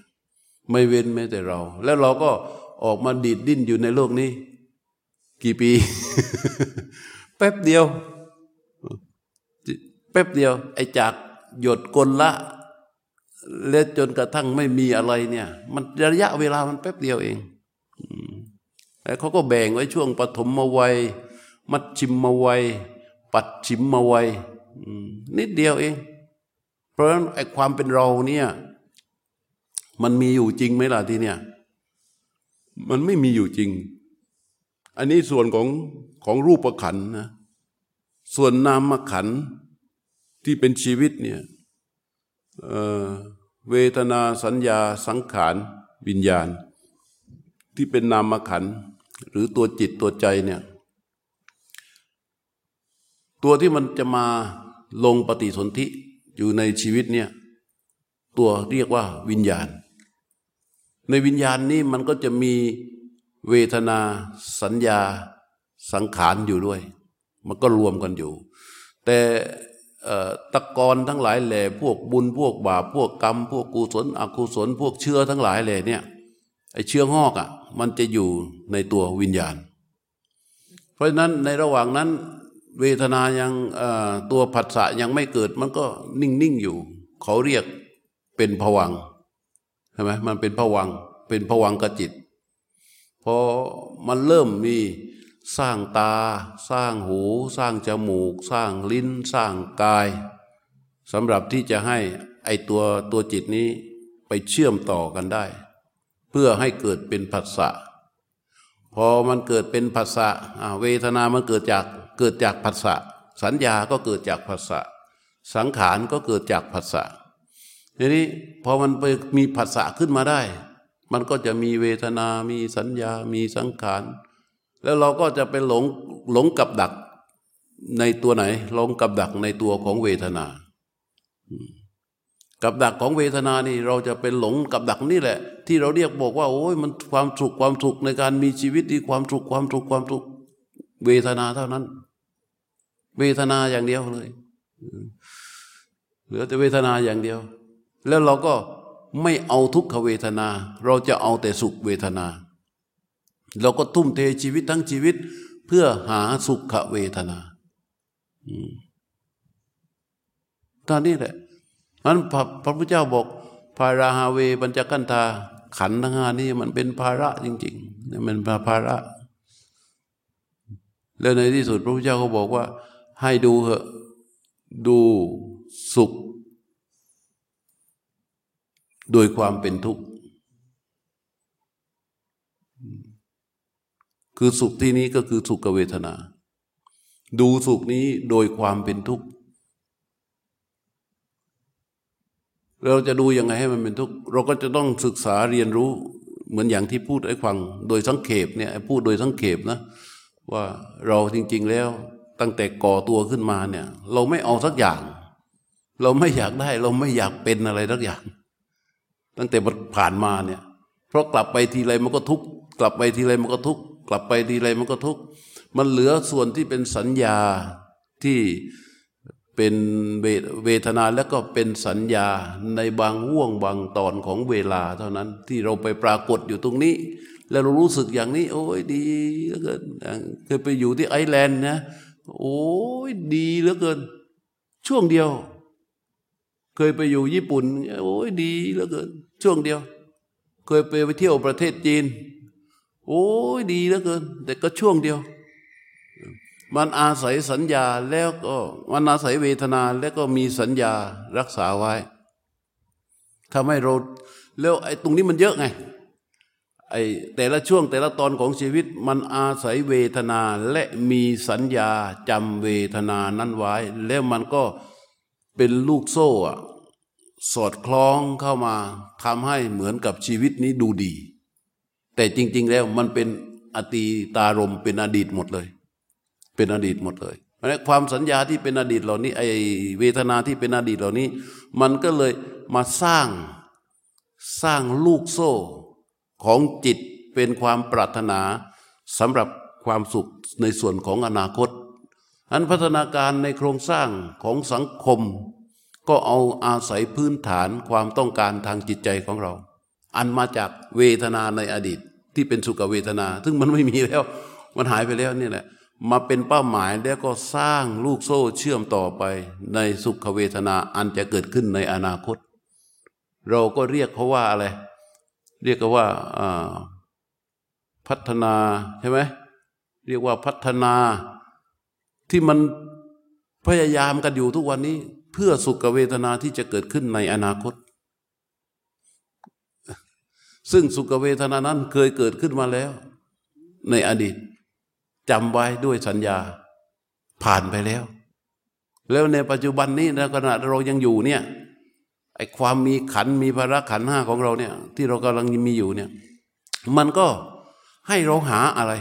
ไม่เว้นแม้แต่เรา แล้วเราก็ออกมาดีดดิ้นอยู่ในโลกนี้ กี่ปี แป๊บเดียว แป๊บเดียว ไอ้จากหยดกลละ และจนกระทั่งไม่มีอะไรเนี่ย มันระยะเวลามันแป๊บเดียวเอง แล้วเขาก็แบ่งไว้ช่วงปฐมมาวัย มัดชิมมาวัย ปัดชิมมาวัยนิดเดียวเอง เพราะฉะนั้นไอ้ความเป็นเราเนี่ยมันมีอยู่จริงไหมล่ะทีเนี่ย มันไม่มีอยู่จริง อันนี้ส่วนของของรูปขันนะ ส่วนนามขันที่เป็นชีวิตเนี่ยเเวทนาสัญญาสังขาร วิญญาณ ที่เป็นนามขัน หรือตัวจิตตัวใจเนี่ย ตัวที่มันจะมาลงปฏิสนธิอยู่ในชีวิตเนี่ย ตัวเรียกว่าวิญญาณ ในวิญญาณนี้มันก็จะมีเวทนาสัญญาสังขารอยู่ด้วย มันก็รวมกันอยู่ แต่ตะกอนทั้งหลายแหล่พวกบุญพวกบาปพวกกรรม พวกกุศลอกุศล พวกเชื้อทั้งหลายแหล่เนี่ยไอเชื้อหอกอะ มันจะอยู่ในตัววิญญาณ เพราะฉะนั้นในระหว่างนั้น เวทนายังตัวผัสสะยังไม่เกิด มันก็นิ่งๆอยู่ เขาเรียกเป็นผวังใช่ไหมมันเป็นผวังเป็นผวังกจิตพอมันเริ่มมีสร้างตา สร้างหู สร้างจมูก สร้างลิ้น สร้างกายสำหรับที่จะให้ไอตัวตัวจิตนี้ไปเชื่อมต่อกันได้ เพื่อให้เกิดเป็นผัสสะพอมันเกิดเป็นผัสสะเวทนามันเกิดจากเกิดจากผัสสะสัญญาก็เกิดจากผัสสะสังขารก็เกิดจากผัสสะทีนี้พอมันไปมีผัสสะขึ้นมาได้ มันก็จะมีเวทนา มีสัญญา มีสังขาร แล้วเราก็จะไปหลงหลงกับดักในตัวไหน หลงกับดักในตัวของเวทนา กับดักของเวทนานี่เราจะเป็นหลงกับดักนี่แหละ ที่เราเรียกบอกว่าโอ้ยมันความสุขความสุขในการมีชีวิตที่ความสุขความสุขความสุขเวทนาเท่านั้น เวทนาอย่างเดียวเลยเหลือแต่เวทนาอย่างเดียว แล้วเราก็ไม่เอาทุกขเวทนา เราจะเอาแต่สุขเวทนา เราก็ทุ่มเทชีวิตทั้งชีวิต เพื่อหาสุขเวทนาตอนนี้แหละ มันพระพระพุทธเจ้าบอกภาราฮาเวปัญจกันธาขันทั้งห้านี่มันเป็นภาระจริงๆมันเป็นภาระ แล้วในที่สุดพระพุทธเจ้าก็บอกว่า ให้ดูเหอะดูสุข โดยความเป็นทุกข์ คือสุขที่นี้ก็คือสุขเวทนา ดูสุขนี้โดยความเป็นทุกข์ เราจะดูยังไงให้มันเป็นทุกข์เราก็จะต้องศึกษาเรียนรู้เหมือนอย่างที่พูดให้ฟัง โดยสังเขปเนี่ยพูดโดยสังเขปนะ ว่าเราจริง ๆ แล้วตั้งแต่ก่อตัวขึ้นมาเนี่ย เราไม่เอาสักอย่าง เราไม่อยากได้ เราไม่อยากเป็นอะไรสักอย่าง ตั้งแต่ผ่านมาเนี่ย เพราะกลับไปทีไรมันก็ทุกข์กลับไปทีไรมันก็ทุกข์กลับไปทีไรมันก็ทุกข์มันเหลือส่วนที่เป็นสัญญาที่ เป็นเวทนาแล้วก็เป็นสัญญาในบางห่วงบางตอนของเวลาเท่านั้นที่เราไปปรากฏอยู่ตรงนี้ แล้วเรารู้สึกอย่างนี้ โอ้ยดีเหลือเกินเคยไปอยู่ที่ไอแลนด์นะโอ้ยดีเหลือเกิน ช่วงเดียว เคยไปอยู่ญี่ปุ่น โอ้ยดีเหลือเกิน ช่วงเดียว เคยไปไปเที่ยวประเทศจีน โอ้ยดีเหลือเกิน แต่ก็ช่วงเดียว มันอาศัยสัญญาแล้วก็มันอาศัยเวทนาแล้วก็มีสัญญารักษาไว้ทำให้เราแล้วไอ้ตรงนี้มันเยอะไงไอ้แต่ละช่วงแต่ละตอนของชีวิตมันอาศัยเวทนาและมีสัญญาจำเวทนานั้นไว้ แล้วมันก็เป็นลูกโซ่สอดคล้องเข้ามาทำให้เหมือนกับชีวิตนี้ดูดี แต่จริง ๆ แล้วมันเป็นอตีตารมเป็นอดีตหมดเลย เป็นอดีตหมดเลยเพราะความสัญญาที่เป็นอดีตเหล่านี้ไอเวทนาที่เป็นอดีตเหล่านี้ มันก็เลยมาสร้างสร้างลูกโซ่ของจิตเป็นความปรารถนาสำหรับความสุขในส่วนของอนาคต อันพัฒนาการในโครงสร้างของสังคม ก็เอาอาศัยพื้นฐานความต้องการทางจิตใจของเรา อันมาจากเวทนาในอดีตที่เป็นสุขเวทนา ซึ่งมันไม่มีแล้ว มันหายไปแล้วนี่แหละ มาเป็นเป้าหมายแล้วก็สร้างลูกโซ่เชื่อมต่อไปในสุขเวทนาอันจะเกิดขึ้นในอนาคต เราก็เรียกเขาว่าอะไร เรียกว่าพัฒนาใช่ไหมเรียกว่าพัฒนาที่มันพยายามกันอยู่ทุกวันนี้ เพื่อสุขเวทนาที่จะเกิดขึ้นในอนาคต ซึ่งสุขเวทนานั้นเคยเกิดขึ้นมาแล้ว ในอดีต จำไว้ด้วยสัญญาผ่านไปแล้ว แล้วในปัจจุบันนี้ในขณะเรายังอยู่เนี่ยไอ้ความมีขันมีภาระขันห้าของเราเนี่ย ที่เรากำลังมีอยู่เนี่ย มันก็ให้เราหาอะไร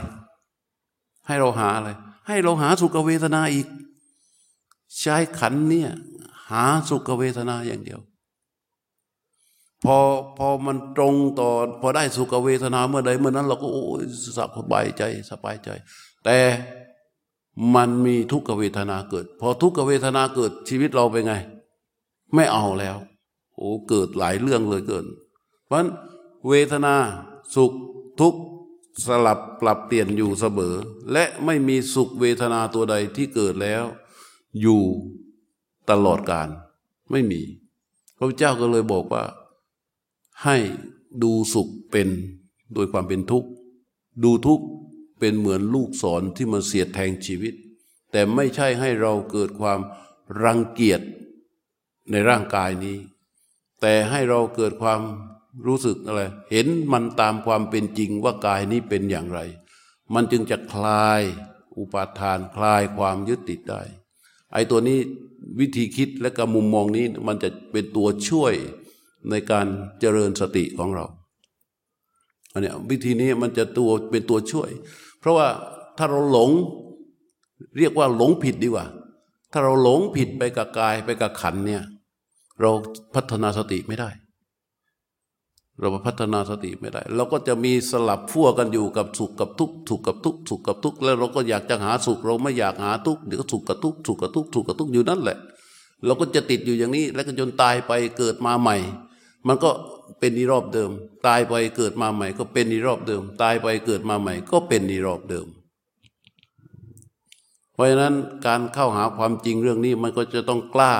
ให้เราหาอะไร ให้เราหาสุขเวทนาอีก ใช้ขันเนี่ย หาสุขเวทนาอย่างเดียว พอพอมันตรงต่อพอได้สุขเวทนาเมื่อใดเมื่อนั้น เราก็โอ้ยสบายใจสบายใจ แต่มันมีทุกขเวทนาเกิด พอทุกขเวทนาเกิดชีวิตเราเป็นไง ไม่เอาแล้วโอ้เกิดหลายเรื่องเลยเกิน เพราะเวทนาสุขทุกข์สลับปรับเปลี่ยนอยู่เสมอ และไม่มีสุขเวทนาตัวใดที่เกิดแล้ว อยู่ตลอดกาลไม่มี พระเจ้าก็เลยบอกว่า ให้ดูสุขเป็นโดยความเป็นทุกข์ ดูทุกข์ เป็นเหมือนลูกศรที่มันเสียดแทงชีวิต แต่ไม่ใช่ให้เราเกิดความรังเกียจในร่างกายนี้ แต่ให้เราเกิดความรู้สึกอะไรเห็นมันตามความเป็นจริงว่ากายนี้เป็นอย่างไร มันจึงจะคลายอุปาทานคลายความยึดติดได้ ไอ้ตัวนี้วิธีคิดและกับมุมมองนี้มันจะเป็นตัวช่วยในการเจริญสติของเราอันนี้วิธีนี้มันจะตัวเป็นตัวช่วย เพราะว่าถ้าเราหลงเรียกว่าหลงผิดดีกว่า ถ้าเราหลงผิดไปกับกายไปกับขันเนี่ยเราพัฒนาสติไม่ได้ เราพัฒนาสติไม่ได้ เราก็จะมีสลับพั่วกันอยู่กับสุขกับทุกข์สุขกับทุกข์สุขกับทุกข์แล้วเราก็อยากจะหาสุขเราไม่อยากหาทุกข์เดี๋ยวก็สุขกับทุกข์สุขกับทุกข์สุขกับทุกข์อยู่นั่นแหละ เราก็จะติดอยู่อย่างนี้ แล้วก็จนตายไปเกิดมาใหม่ มันก็ เป็นนิรอบเดิม ตายไปเกิดมาใหม่ ก็เป็นนิรอบเดิม ตายไปเกิดมาใหม่ ก็เป็นนิรอบเดิม เพราะฉะนั้นการเข้าหาความจริงเรื่องนี้มันก็จะต้องกล้า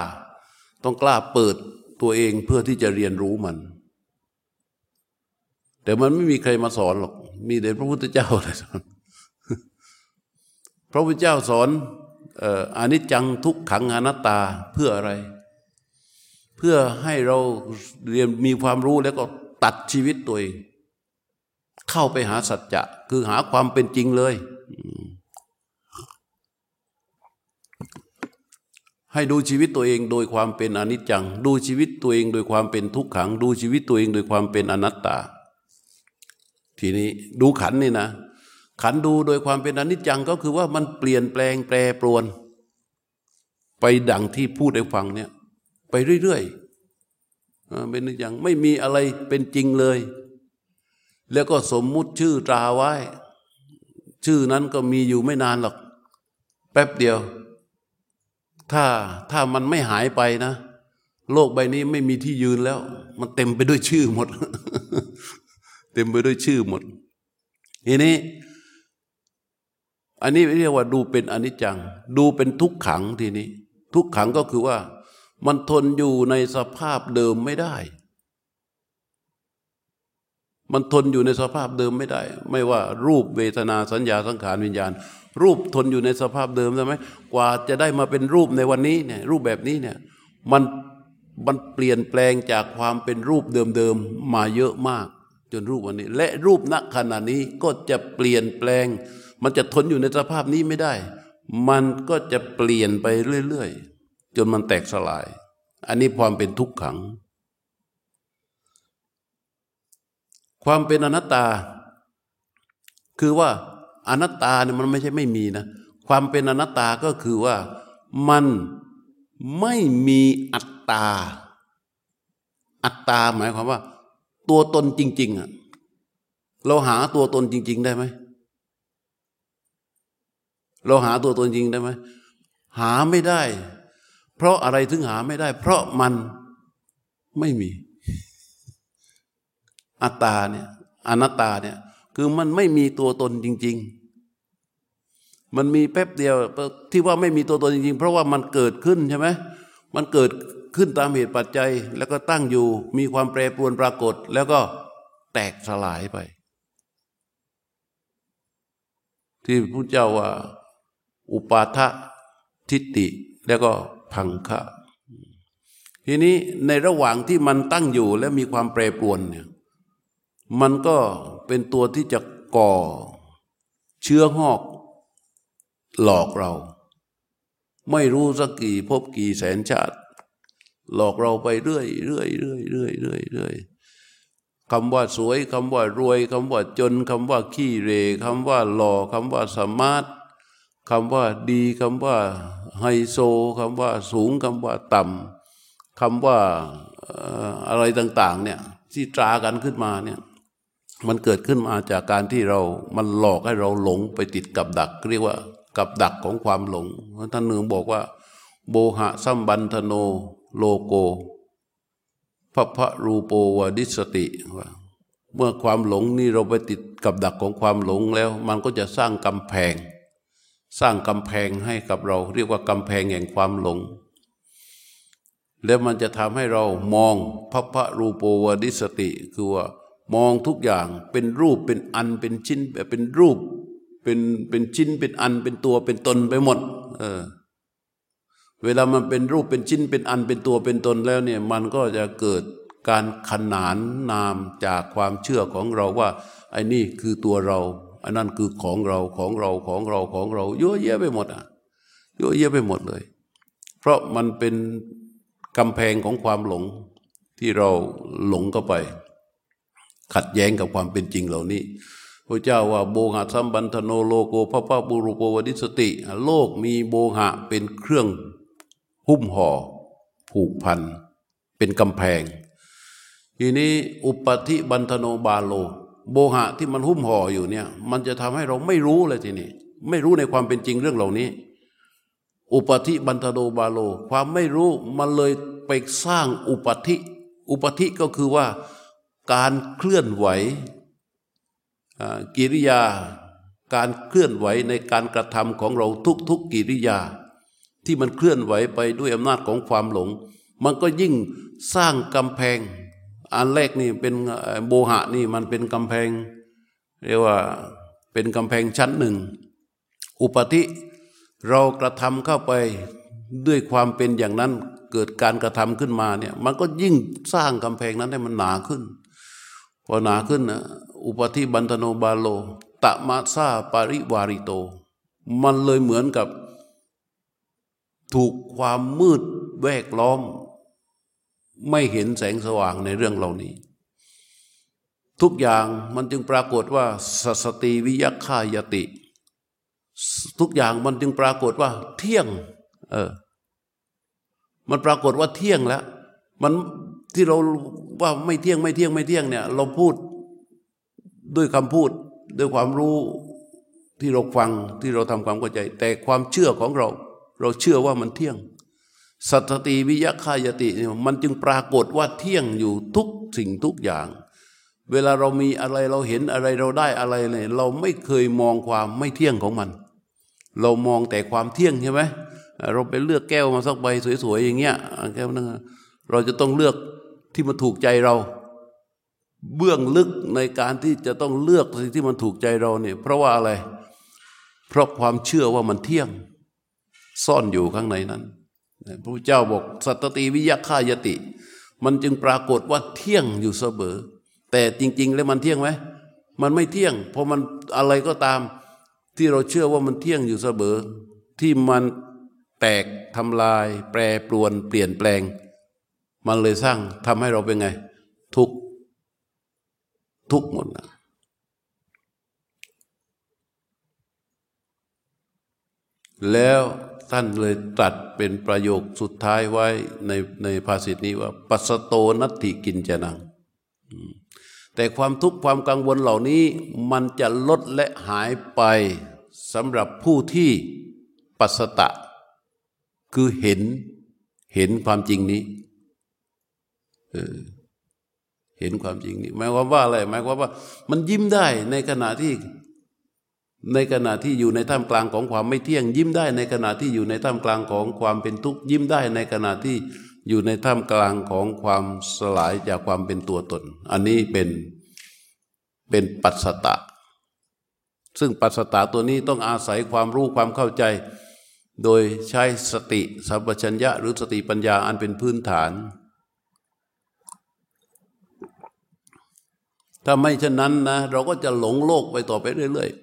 ต้องกล้าเปิดตัวเองเพื่อที่จะเรียนรู้มัน แต่มันไม่มีใครมาสอนหรอก มีแต่พระพุทธเจ้าเลยสอนพระพุทธเจ้าสอนอนิจจังทุกขังอนัตตาเพื่ออะไร พื่อให้เราเรียนมีความรู้แล้วก็ตัดชีวิตตัวเองเข้าไปหาสัจจะคือหาความเป็นจริงเลย ให้ดูชีวิตตัวเองโดยความเป็นอนิจจัง ดูชีวิตตัวเองโดยความเป็นทุกขัง ดูชีวิตตัวเองโดยความเป็นอนัตตา ทีนี้ดูขันนี่นะ ขันดูโดยความเป็นอนิจจังก็คือว่ามันเปลี่ยนแปลงแปรปรวน ไปดังที่พูดให้ฟังเนี่ย ไปเรื่อยๆเป็นอย่างไม่มีอะไรเป็นจริงเลย แล้วก็สมมุติชื่อตราไว้ ชื่อนั้นก็มีอยู่ไม่นานหรอก แป๊บเดียว ถ้าถ้ามันไม่หายไปนะ โลกใบนี้ไม่มีที่ยืนแล้ว มันเต็มไปด้วยชื่อหมด เต็มไปด้วยชื่อหมดทีนี้อันนี้เรียกว่าดูเป็นอนิจจัง ดูเป็นทุกขังทีนี้ ทุกขังก็คือว่า มันทนอยู่ในสภาพเดิมไม่ได้ มันทนอยู่ในสภาพเดิมไม่ได้ ไม่ว่ารูปเวทนาสัญญาสังขารวิญญาณ รูปทนอยู่ในสภาพเดิมใช่ไหมกว่าจะได้มาเป็นรูปในวันนี้เนี่ยรูปแบบนี้เนี่ยมันมันเปลี่ยนแปลงจากความเป็นรูปเดิมๆมาเยอะมาก จนรูปวันนี้ และรูปณขณะนี้ก็จะเปลี่ยนแปลง มันจะทนอยู่ในสภาพนี้ไม่ได้ มันก็จะเปลี่ยนไปเรื่อย ๆ จนมันแตกสลาย อันนี้ความเป็นทุกขัง ความเป็นอนัตตา คือว่าอนัตตาเนี่ยมันไม่ใช่ไม่มีนะ ความเป็นอนัตตาก็คือว่ามันไม่มีอัตตา อัตตาหมายความว่า ตัวตนจริง ๆอะเราหาตัวตนจริง ๆ ได้ไหม เราหาตัวตนจริงได้ไหม หาไม่ได้ เพราะอะไรถึงหาไม่ได้ เพราะมันไม่มี อัตตาเนี่ยอนัตตาเนี่ยคือมันไม่มีตัวตนจริง ๆ มันมีแป๊บเดียวที่ว่าไม่มีตัวตนจริง ๆ เพราะว่ามันเกิดขึ้นใช่ไหมมันเกิดขึ้นตามเหตุปัจจัย แล้วก็ตั้งอยู่มีความแปรปรวนปรากฏ แล้วก็แตกสลายไป ที่พระเจ้าว่า อุปาทะทิฏฐิแล้วก็ พังคะทีนี้ในระหว่างที่มันตั้งอยู่และมีความแปรปรวนเนี่ยมันก็เป็นตัวที่จะก่อเชื้อหอกหลอกเรา ไม่รู้สักกี่พบกี่แสนชาติ หลอกเราไปเรื่อยเรื่อยเรื่อยเรื่อยเรื่อยเรื่อยคำว่าสวยคำว่ารวยคำว่าจนคำว่าขี้เรคำว่าหล่อคำว่าสมาร์ท คำว่าดีคำว่าไฮโซคำว่าสูงคำว่าต่ำคำว่าอะไรต่างๆเนี่ยที่ตรากันขึ้นมาเนี่ยมันเกิดขึ้นมาจากการที่เรา มันหลอกให้เราหลงไปติดกับดัก เรียกว่ากับดักของความหลงท่านหนึ่งบอกว่า โบหะสัมบันธโนโลโกพระพระรูโปวดิสติว่าเมื่อความหลงนี่เราไปติดกับดักของความหลงแล้ว มันก็จะสร้างกำแพง สร้างกำแพงให้กับเรา เรียกว่ากำแพงแห่งความหลง แล้วมันจะทำให้เรามองพระพระรูโปวดิสติคือว่ามองทุกอย่างเป็นรูปเป็นอันเป็นชิ้นเป็นรูปเป็นเป็นชิ้นเป็นอันเป็นตัวเป็นตนไปหมด เออ เวลามันเป็นรูปเป็นชิ้นเป็นอันเป็นตัวเป็นตนแล้วเนี่ย มันก็จะเกิดการขนานนามจากความเชื่อของเราว่าไอ้นี่คือตัวเรา อันนั้นคือของเราของเราของเราของเราเยอะแยะไปหมดอะเยอะแยะไปหมดเลย เพราะมันเป็นกำแพงของความหลงที่เราหลงเข้าไป ขัดแย้งกับความเป็นจริงเหล่านี้พระเจ้าว่าโบหะสัมบันธโนโลโกพระพาบุรุโปวดิสติ โลกมีโบหะเป็นเครื่องหุ้มห่อ ผูกพัน เป็นกำแพง ทีนี้อุปธิบันธโนบาโล โบหะที่มันหุ้มห่ออยู่เนี่ย มันจะทำให้เราไม่รู้เลยทีนี้ไม่รู้ในความเป็นจริงเรื่องเหล่านี้ อุปธิบันธโนบาโล ความไม่รู้มันเลยไปสร้างอุปธิ อุปธิก็คือว่าการเคลื่อนไหวกิริยาการเคลื่อนไหวในการกระทำของเราทุกๆกิริยา ที่มันเคลื่อนไหวไปด้วยอำนาจของความหลง มันก็ยิ่งสร้างกำแพง อันแรกนี่เป็นโบหะนี่มันเป็นกำแพง เรียกว่าเป็นกำแพงชั้นหนึ่ง อุปธิเรากระทำเข้าไปด้วยความเป็นอย่างนั้นเกิดการกระทำขึ้นมาเนี่ยมันก็ยิ่งสร้างกำแพงนั้นให้มันหนาขึ้นพอหนาขึ้นนะอุปธิบันธโนบาโล ตะมาซาปาริวาริโต มันเลยเหมือนกับถูกความมืดแวกล้อม ไม่เห็นแสงสว่างในเรื่องเหล่านี้ ทุกอย่างมันจึงปรากฏว่าสัสติวิยคายติ ทุกอย่างมันจึงปรากฏว่า เที่ยง เออ มันปรากฏว่าเที่ยงแล้ว มันที่เราว่าไม่เที่ยงไม่เที่ยงไม่เที่ยงเนี่ย เราพูดด้วยคำพูดด้วยความรู้ที่เราฟังที่เราทำความเข้าใจ แต่ความเชื่อของเรา เราเชื่อว่ามันเที่ยง สัตติวิยคายติมันจึงปรากฏว่าเที่ยงอยู่ทุกสิ่งทุกอย่าง เวลาเรามีอะไรเราเห็นอะไรเราได้อะไรเนี่ยเราไม่เคยมองความไม่เที่ยงของมัน เรามองแต่ความเที่ยงใช่ไหมเราไปเลือกแก้วมาสักใบสวยๆอย่างเงี้ยแก้วนึงเราจะต้องเลือกที่มันถูกใจเรา เบื้องลึกในการที่จะต้องเลือกสิ่งที่มันถูกใจเราเนี่ยเพราะว่าอะไร เพราะความเชื่อว่ามันเที่ยง ซ่อนอยู่ข้างในนั้น พระพุทธเจ้าบอกสัตติวิยคายติ มันจึงปรากฏว่าเที่ยงอยู่เสมอ แต่จริง ๆ แล้วมันเที่ยงไหมมันไม่เที่ยง เพราะมันอะไรก็ตาม ที่เราเชื่อว่ามันเที่ยงอยู่เสมอ ที่มันแตกทำลาย แปรปรวนเปลี่ยนแปลง มันเลยสร้างทำให้เราเป็นไง ทุกทุกหมดนะแล้ว ท่านเลยตัดเป็นประโยคสุดท้ายไว้ในในภาษิตนี้ว่า ปัสโตนัตถิกินจนัง แต่ความทุกข์ความกังวลเหล่านี้มันจะลดและหายไปสำหรับผู้ที่ปัสตะ คือเห็นเห็นความจริงนี้เออเห็นความจริงนี่หมายความว่าอะไรหมายความว่า มันยิ้มได้ในขณะที่ ในขณะที่อยู่ในท่ามกลางของความไม่เที่ยงยิ้มได้ ในขณะที่อยู่ในท่ามกลางของความเป็นทุกข์ยิ้มได้ ในขณะที่อยู่ในท่ามกลางของความสลายจากความเป็นตัวตน อันนี้เป็นเป็นปัสสตะ ซึ่งปัสสตะตัวนี้ต้องอาศัยความรู้ความเข้าใจ โดยใช้สติสัมปชัญญะหรือสติปัญญาอันเป็นพื้นฐาน ถ้าไม่เช่นนั้นนะ เราก็จะหลงโลกไปต่อไปเรื่อยๆ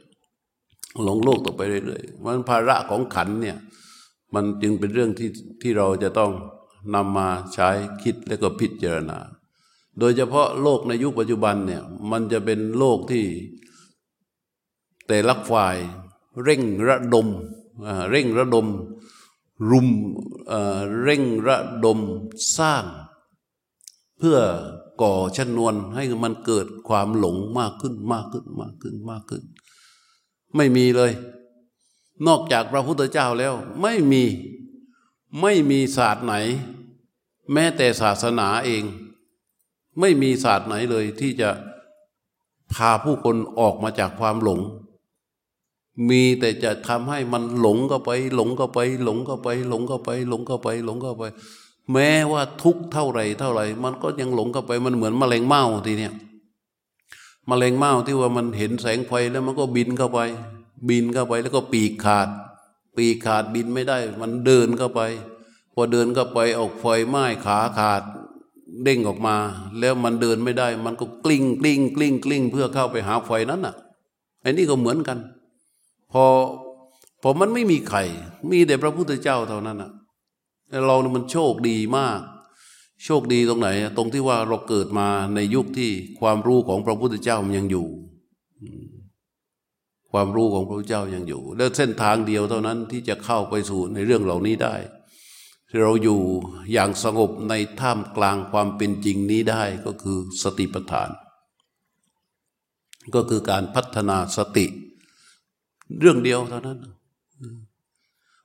หลงโลกต่อไปเรื่อยๆมันภาระของขันเนี่ย มันจึงเป็นเรื่องที่ที่เราจะต้องนำมาใช้คิดแล้วก็พิจารณา โดยเฉพาะโลกในยุคปัจจุบันเนี่ย มันจะเป็นโลกที่ แต่ละฝ่ายเร่งระดมเร่งระดม รุมเร่งระดมสร้าง เพื่อก่อชนวนให้มันเกิดความหลงมากขึ้นมากขึ้นมากขึ้นมากขึ้น ไม่มีเลย นอกจากพระพุทธเจ้าแล้ว ไม่มีไม่มีศาสตร์ไหน แม้แต่ศาสนาเอง ไม่มีศาสตร์ไหนเลยที่จะพาผู้คนออกมาจากความหลง มีแต่จะทำให้มันหลงก็ไป หลงก็ไป หลงก็ไป หลงก็ไป หลงก็ไป หลงก็ไป แม้ว่าทุกเท่าไรเท่าไร มันก็ยังหลงเข้าไปมันเหมือนมะเร็งเมาทีเนี้ย มะเร็งเมาที่ว่ามันเห็นแสงไฟแล้วมันก็บินเข้าไป บินเข้าไปแล้วก็ปีกขาด ปีกขาดบินไม่ได้ มันเดินเข้าไป พอเดินเข้าไปออกไฟไหม้ขาขาดเด้งออกมา แล้วมันเดินไม่ได้ มันก็กลิ้งกลิ้งกลิ้งกลิ้งเพื่อเข้าไปหาไฟนั้นน่ะไอ้นี่ก็เหมือนกัน พอพอมันไม่มีใครมีแต่พระพุทธเจ้าเท่านั้นน่ะเราเนี่ยมันโชคดีมาก โชคดีตรงไหน ตรงที่ว่าเราเกิดมาในยุคที่ความรู้ของพระพุทธเจ้ามันยังอยู่ ความรู้ของพระพุทธเจ้ายังอยู่ แล้วเส้นทางเดียวเท่านั้นที่จะเข้าไปสู่ในเรื่องเหล่านี้ได้เราอยู่อย่างสงบในท่ามกลางความเป็นจริงนี้ได้ก็คือสติปัฏฐาน ก็คือการพัฒนาสติ เรื่องเดียวเท่านั้น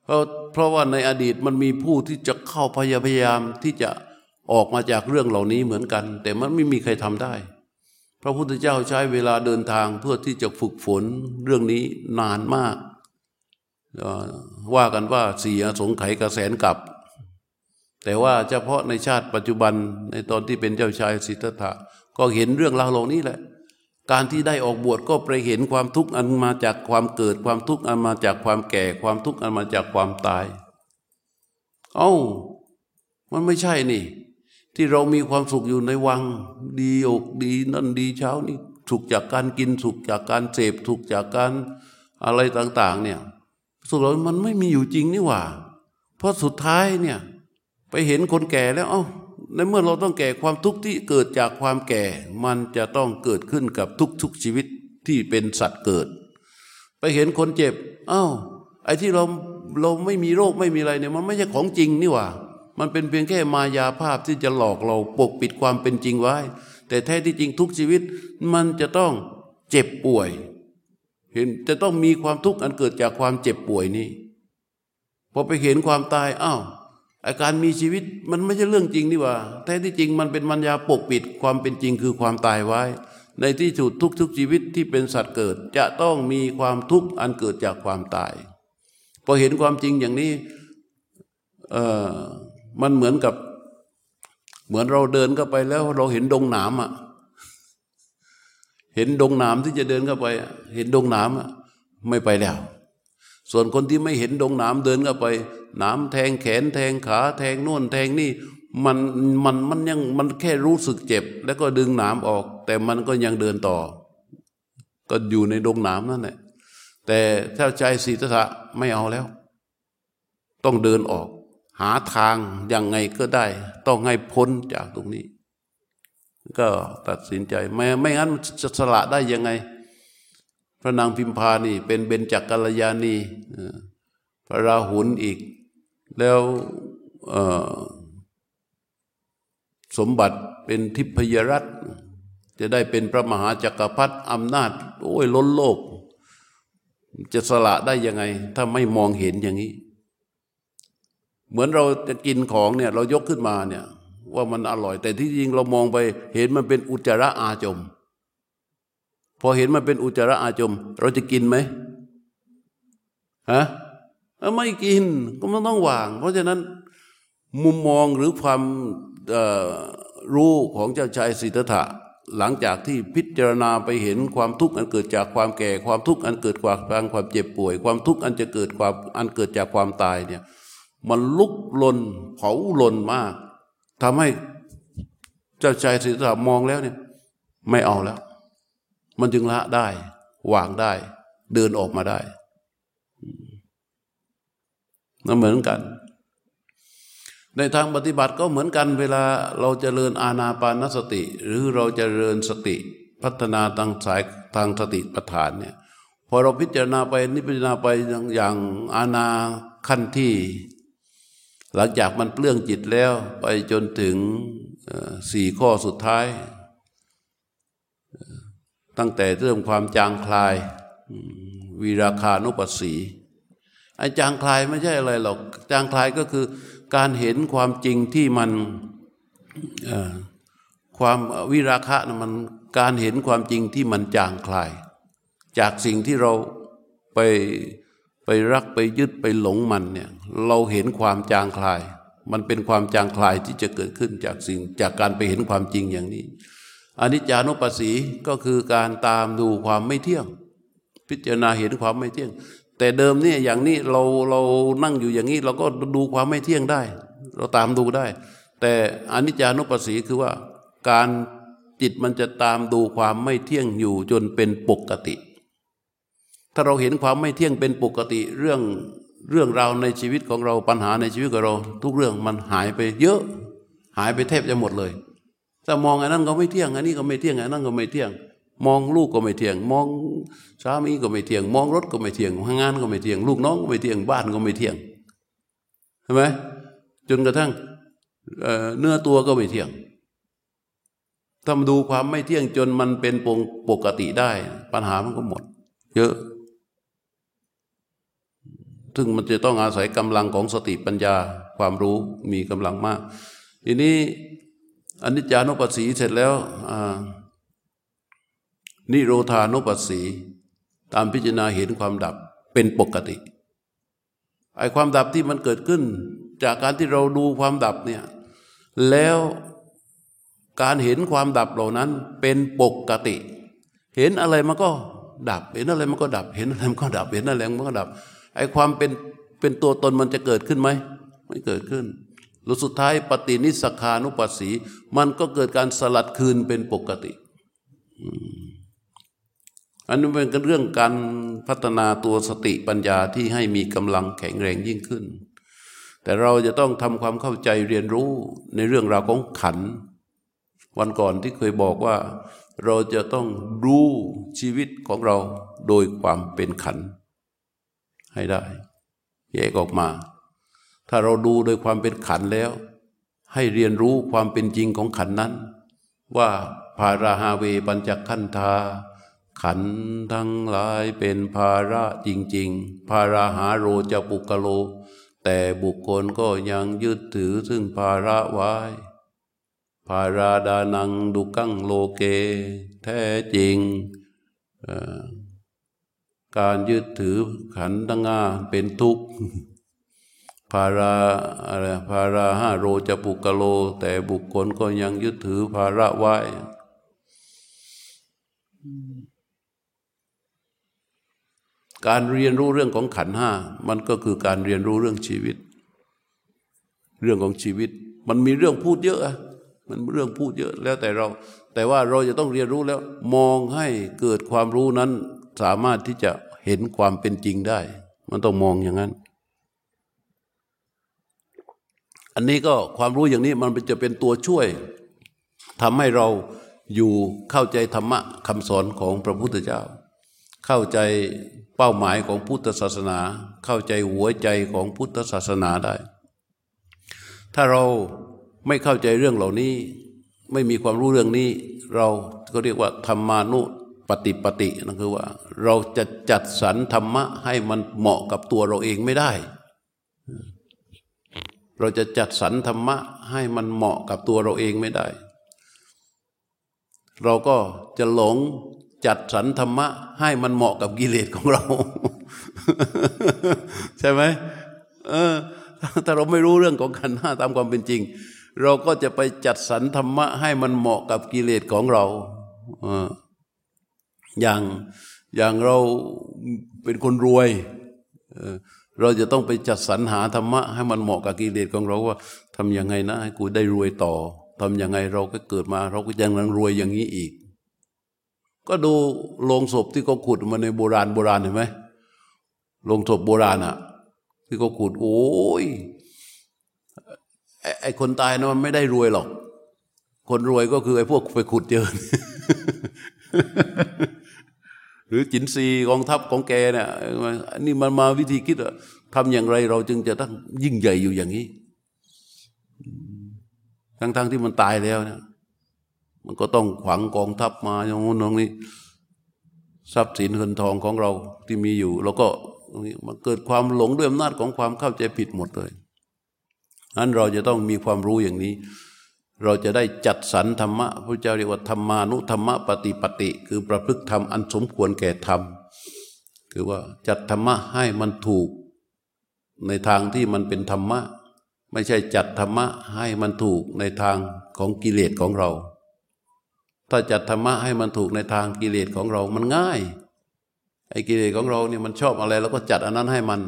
เพราะเพราะว่าในอดีตมันมีผู้ที่จะเข้าพยายามที่จะ ออกมาจากเรื่องเหล่านี้เหมือนกัน แต่มันไม่มีใครทำได้ พระพุทธเจ้าใช้เวลาเดินทางเพื่อที่จะฝึกฝนเรื่องนี้นานมาก ว่ากันว่าสี่อสงไขยกระแสนกับ แต่ว่าเฉพาะในชาติปัจจุบันในตอนที่เป็นเจ้าชายสิทธัตถะก็เห็นเรื่องราวเหล่านี้แหละ การที่ได้ออกบวชก็ไปเห็นความทุกข์อันมาจากความเกิดความทุกข์อันมาจากความแก่ ความทุกข์อันมาจากความตาย เอา้า มันไม่ใช่นี่ ที่เรามีความสุขอยู่ในวัง ดีอกดีนั่นดีเช้านี่สุขจากการกินสุขจากการเสพสุขจากการอะไรต่าง ๆ เนี่ยสุขเรามันไม่มีอยู่จริงนี่หว่า เพราะสุดท้ายเนี่ย ไปเห็นคนแก่แล้วเอ้าในเมื่อเราต้องแก่ความทุกข์ที่เกิดจากความแก่ มันจะต้องเกิดขึ้นกับทุกๆชีวิตที่เป็นสัตว์เกิด ไปเห็นคนเจ็บอ้าวไอ้ที่เราเราไม่มีโรคไม่มีอะไรเนี่ย มันไม่ใช่ของจริงนี่หว่า มันเป็นเพียงแค่มายาภาพที่จะหลอกเราปกปิดความเป็นจริงไว้ แต่แท้ที่จริงทุกชีวิตมันจะต้องเจ็บป่วย เห็นจะต้องมีความทุกข์อันเกิดจากความเจ็บป่วยนี้พอไปเห็นความตายอ้าวอาการมีชีวิตมันไม่ใช่เรื่องจริงนี่ว่า แท้ที่จริงมันเป็นมัญญาปกปิดความเป็นจริงคือความตายไว้ ในที่สุดทุกๆชีวิตที่เป็นสัตว์เกิด จะต้องมีความทุกข์อันเกิดจากความตายพอเห็นความจริงอย่างนี้เออ มันเหมือนกับ เหมือนเราเดินเข้าไปแล้วเราเห็นดงหนามอะเห็นดงหนามที่จะเดินเข้าไป เห็นดงหนามอะไม่ไปแล้ว ส่วนคนที่ไม่เห็นดงหนามเดินเข้าไปหนามแทงแขนแทงขา แทงน่นแทงนี่มันมันมันยังมันแค่รู้สึกเจ็บ แล้วก็ดึงหนามออก แต่มันก็ยังเดินต่อ ก็อยู่ในดงหนามนั่นแหละแต่ถ้าใจสีตถะไม่เอาแล้ว ต้องเดินออก หาทางยังไงก็ได้ ต้องให้พ้นจากตรงนี้ ก็ตัดสินใจไม่ไม่งั้นจะสละได้ยังไง พระนางพิมพานี่ เป็นเบญจกัลยาณีพระราหุลอีก แล้วสมบัติเป็นทิพยรัตจะได้เป็นพระมหาจักรพรรดิอำนาจ โอ้ยล้นโลก จะสละได้ยังไง ถ้าไม่มองเห็นอย่างนี้ เหมือนเราจะกินของเนี่ยเรายกขึ้นมาเนี่ยว่ามันอร่อย แต่ที่จริงเรามองไปเห็นมันเป็นอุจจาระอาจม พอเห็นมันเป็นอุจจาระอาจม เราจะกินไหมฮะไม่กินก็มันต้องวาง เพราะฉะนั้นมุมมองหรือความรู้ของเจ้าชายสิทธัตถะหลังจากที่พิจารณาไปเห็นความทุกข์อันเกิดจากความแก่ ความทุกข์อันเกิดความบางความเจ็บป่วย ความทุกข์อันจะเกิดความอันเกิดจากความตายเนี่ย มันลุกลนเผาลนมากทำให้เจ้าชายสิทธัตถะมองแล้วเนี่ยไม่เอาแล้ว มันจึงละได้ วางได้ เดินออกมาได้นั่นเหมือนกัน ในทางปฏิบัติก็เหมือนกันเวลาเราจเจริญอาณาปานสติ หรือเราจเจริญสติพัฒนาทางสายทางสติปัฏฐานเนี่ยพอเราพิจารณาไปนิพพานาไปอย่างอาณาขั้นที่ หลังจากมันเปลื้องจิตแล้วไปจนถึงสี่ข้อสุดท้าย ตั้งแต่เรื่องความจางคลายวีราคานุปัสสีไอ้จางคลายไม่ใช่อะไรหรอกจางคลายก็คือการเห็นความจริงที่มันความวิราคะนะมันการเห็นความจริงที่มันจางคลาย จากสิ่งที่เราไป ไปรักไปยึดไปหลงมันเนี่ยเราเห็นความจางคลาย มันเป็นความจางคลายที่จะเกิดขึ้นจากสิ่งจากการไปเห็นความจริงอย่างนี้อนิจจานุปัสสีก็คือการตามดูความไม่เที่ยง พิจารณาเห็นความไม่เที่ยง แต่เดิมเนี่ยอย่างนี้เราเรานั่งอยู่อย่างนี้ เราก็ดูความไม่เที่ยงได้ เราตามดูได้ แต่อนิจจานุปัสสีคือว่าการจิตมันจะตามดูความไม่เที่ยงอยู่จนเป็นปกติ ถ้าเราเห็นความไม่เที่ยงเป็นปกติเรื่องเรื่องราวในชีวิตของเราปัญหาในชีวิตของเรา ทุกเรื่องมันหายไปเยอะ หายไปแทบจะหมดเลยถ้ามองอันนั้นก็ไม่เที่ยงอันนี้ก็ไม่เที่ยงอันนั้นก็ไม่เที่ยง มองลูกก็ไม่เที่ยง มองสามีก็ไม่เที่ยง มองรถก็ไม่เที่ยงงานก็ไม่เที่ยง ลูกน้องก็ไม่เที่ยงบ้านก็ไม่เที่ยงใช่ไหมจนกระทั่งเนื้อตัวก็ไม่เที่ยงถ้ามาดูความไม่เที่ยงจนมันเป็นปกติได้ ปัญหามันก็หมด เยอะ ซึ่งมันจะต้องอาศัยกำลังของสติปัญญาความรู้มีกำลังมาก ทีนี้อนิจจานุปัสสีเสร็จแล้วอ่านิโรธานุปัสสี ตามพิจารณาเห็นความดับเป็นปกติไอ้ความดับที่มันเกิดขึ้น จากการที่เราดูความดับเนี่ยแล้วการเห็นความดับเหล่านั้นเป็นปกติ เห็นอะไรมันก็ดับ เห็นอะไรมันก็ดับ เห็นอะไรมันก็ดับ เห็นอะไรมันก็ดับ ไอ้ความเป็นเป็นตัวตนมันจะเกิดขึ้นไหมไม่เกิดขึ้นหรือสุดท้ายปฏินิสคานุปัสสี มันก็เกิดการสลัดคืนเป็นปกติอันนี้เป็นเรื่องการพัฒนาตัวสติปัญญาที่ให้มีกำลังแข็งแรงยิ่งขึ้น แต่เราจะต้องทำความเข้าใจเรียนรู้ในเรื่องราวของขัน วันก่อนที่เคยบอกว่า เราจะต้องรู้ชีวิตของเราโดยความเป็นขัน ให้ได้ แยกออกมา ถ้าเราดูโดยความเป็นขันแล้ว ให้เรียนรู้ความเป็นจริงของขันนั้น ว่าภาราฮาเวปัญจขันธา ขันทั้งหลายเป็นภาระจริง ๆ ภาราหาโรจะปุกโล แต่บุคคลก็ยังยึดถือซึ่งภาระไว้ภาราดานังดุกังโลเก แท้จริง การยึดถือขันตังงาเป็นทุกข์ภาราอะไรภาราห้าโรจะปุกโล แต่บุคคลก็ยังยึดถือภาระไว้การเรียนรู้เรื่องของขันห้ามันก็คือการเรียนรู้เรื่องชีวิต เรื่องของชีวิต มันมีเรื่องพูดเยอะมันเรื่องพูดเยอะแล้วแต่เรา แต่ว่าเราจะต้องเรียนรู้แล้ว มองให้เกิดความรู้นั้นสามารถที่จะ เห็นความเป็นจริงได้ มันต้องมองอย่างนั้น อันนี้ก็ความรู้อย่างนี้มันจะเป็นตัวช่วยทำให้เราอยู่เข้าใจธรรมะคำสอนของพระพุทธเจ้า เข้าใจเป้าหมายของพุทธศาสนา เข้าใจหัวใจของพุทธศาสนาได้ ถ้าเราไม่เข้าใจเรื่องเหล่านี้ ไม่มีความรู้เรื่องนี้ เราก็เรียกว่าธรรมานุ ปฏิปตินั่นคือว่า เราจะจัดสรรธรรมะให้มันเหมาะกับตัวเราเองไม่ได้ เราจะจัดสรรธรรมะให้มันเหมาะกับตัวเราเองไม่ได้ เราก็จะหลงจัดสรรธรรมะ ให้มันเหมาะกับกิเลสของเรา ใช่ไหมเออถ้าเราไม่รู้เรื่องของขันห้าตามความเป็นจริง เราก็จะไปจัดสรรธรรมะ ให้มันเหมาะกับกิเลสของเราอ อย่างอย่างเราเป็นคนรวยเราจะต้องไปจัดสรรหาธรรมะให้มันเหมาะกับกิเลสของเราว่าทำยังไงนะให้กูได้รวยต่อทำยังไงเราก็เกิดมา เราก็ยังรวยอย่างนี้อีก ก็ดูโลงศพที่เขาขุดมาในโบราณโบราณเห็นไหมโลงศพโบราณอะที่เขาขุด โอ้ยไอคนตายนะมันไม่ได้รวยหรอก คนรวยก็คือไอ้พวกไปขุดเจอ รือจินซีกองทัพของแกเนี่ยนี่มันมาวิธีคิดทำอย่างไรเราจึงจะต้องยิ่งใหญ่อยู่อย่างนี้ ทั้งๆทที่มันตายแล้วเนี่ยมันก็ต้องขวังกองทัพมาอย่างนู้นตรงนี้ ทรัพย์สินเงินทองของเราที่มีอยู่ แล้วก็มันเกิดความหลงด้วยอำนาจของความเข้าใจผิดหมดเลยนั้นเราจะต้องมีความรู้อย่างนี้ เราจะได้จัดสรรธรรมะพระเจ้าเรียกว่าธรรมานุธรรมะปฏิปติ คือประพฤติธรรมอันสมควรแก่ธรรม คือว่าจัดธรรมะให้มันถูก ในทางที่มันเป็นธรรมะ ไม่ใช่จัดธรรมะให้มันถูกในทางของกิเลสของเรา ถ้าจัดธรรมะให้มันถูกในทางกิเลสของเรามันง่ายไอ้กิเลสของเราเนี่ยมันชอบอะไรเราก็จัดอันนั้นให้มัน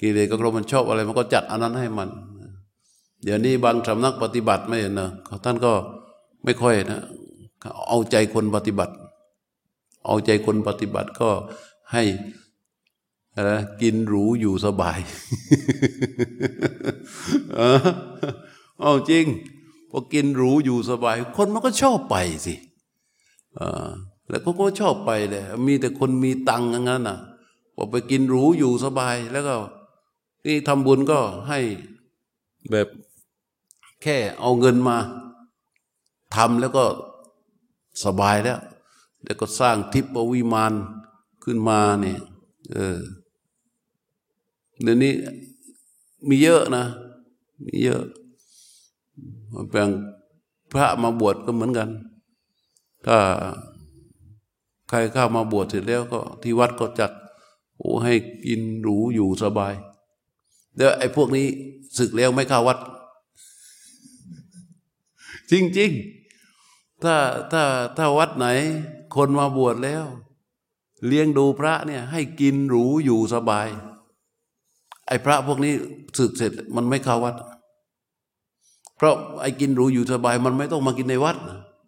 กิเลสของเรามันชอบอะไร มันก็จัดอันนั้นให้มัน เดี๋ยวนี้บางสำนักปฏิบัติไม่เห็นนะท่านก็ไม่ค่อยนะเอาใจคนปฏิบัติ เอาใจคนปฏิบัติก็ให้อะกินหรูอยู่สบาย เอาจริงพอกินหรูอยู่สบาย คนมันก็ชอบไปสิแล้วก็ก็ชอบไปเลยมีแต่คนมีตังค์งั้นน่ะพอไปกินหรูอยู่สบายแล้วก็ นี่ทำบุญก็ให้แบบ ค่เอาเงินมาทำแล้วก็สบายแล้ว แล้วก็สร้างทิพวิมานขึ้นมาเนี่ยเออเดี๋ยวนี้มีเยอะนะ มีเยอะแปลงพระมาบวชก็เหมือนกัน ถ้าใครเข้ามาบวชเสร็จแล้วก็ที่วัดก็จัดโอ้ให้กินหรูอยู่สบาย เดี๋ยวไอ้พวกนี้ศึกแล้วไม่เข้าวัด จริงๆ ถ้าถ้าถ้าวัดไหน คนมาบวชแล้ว เลี้ยงดูพระเนี่ย ให้กินหรูอยู่สบาย ไอ้พระพวกนี้ศึกเสร็จมันไม่เข้าวัด เพราะไอ้กินหรูอยู่สบาย มันไม่ต้องมากินในวัด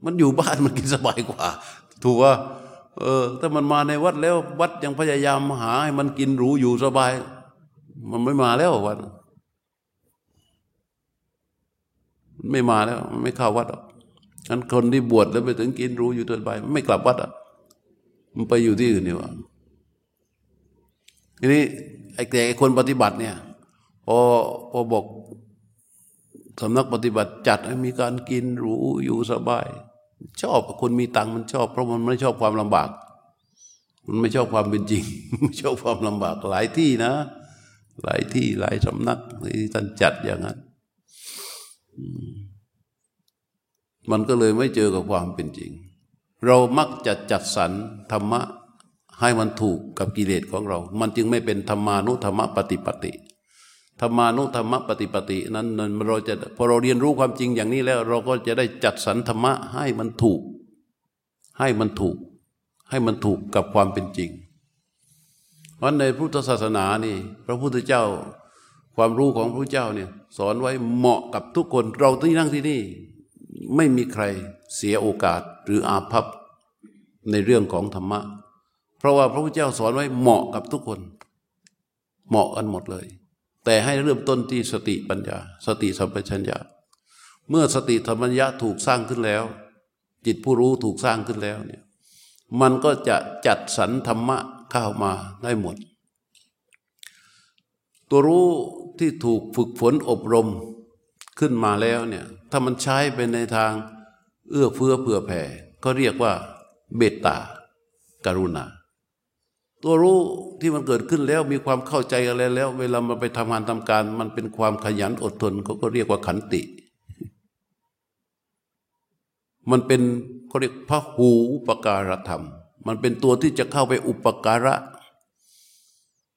มันอยู่บ้านมันกินสบายกว่า ถูกว่าเออ ถ้ามันมาในวัดแล้ว วัดยังพยายามหาให้มันกินหรูอยู่สบาย มันไม่มาแล้ววัด ไม่มาแล้วไม่เข้าวัดหรอกงั้นคนที่บวชแล้วไปถึงกินรู้อยู่ตัวไปไม่กลับวัดอะมันไปอยู่ที่อื่นนี่วะทีนี้ไอ้แต่คนปฏิบัติเนี่ยพอพอบอกสำนักปฏิบัติจัดให้มีการกินรู้อยู่สบาย ชอบคนมีตังค์มันชอบ เพราะมันไม่ชอบความลำบาก มันไม่ชอบความเป็นจริงไม่ชอบความลำบากหลายที่นะ หลายที่หลายสำนักที่ท่านจัดอย่างนั้น มันก็เลยไม่เจอกับความเป็นจริง เรามักจะจัดสรรธรรมะให้มันถูกกับกิเลสของเรา มันจึงไม่เป็นธรรมานุธรรมปฏิปติธรรมานุธรรมปฏิปตินั้นเราจะพอเราเรียนรู้ความจริงอย่างนี้แล้ว เราก็จะได้จัดสรรธรรมะให้มันถูก ให้มันถูก ให้มันถูกกับความเป็นจริง เพราะในพุทธศาสนานี่ พระพุทธเจ้าความรู้ของพระเจ้าเนี่ย สอนไว้เหมาะกับทุกคน เราที่นั่งที่นี่ ไม่มีใครเสียโอกาสหรืออาภัพในเรื่องของธรรมะ เพราะว่าพระพุทธเจ้าสอนไว้เหมาะกับทุกคน เหมาะกันหมดเลย แต่ให้เริ่มต้นที่สติปัญญา สติสัมปชัญญะ เมื่อสติธรรมัญญะถูกสร้างขึ้นแล้ว จิตผู้รู้ถูกสร้างขึ้นแล้วเนี่ยมันก็จะจัดสรรธรรมะเข้ามาได้หมด ตัวรู้ ที่ถูกฝึกฝนอบรมขึ้นมาแล้วเนี่ยถ้ามันใช้ไปในทางเอื้อเฟื้อเผื่อแผ่ ก็เรียกว่าเบตตาการุณา ตัวรู้ที่มันเกิดขึ้นแล้วมีความเข้าใจอะไรแล้ว เวลามันไปทำงานทำการ มันเป็นความขยันอดทนเขาก็เรียกว่าขันติ มันเป็นเขาเรียกพระหูอุปการธรรม มันเป็นตัวที่จะเข้าไปอุปการะ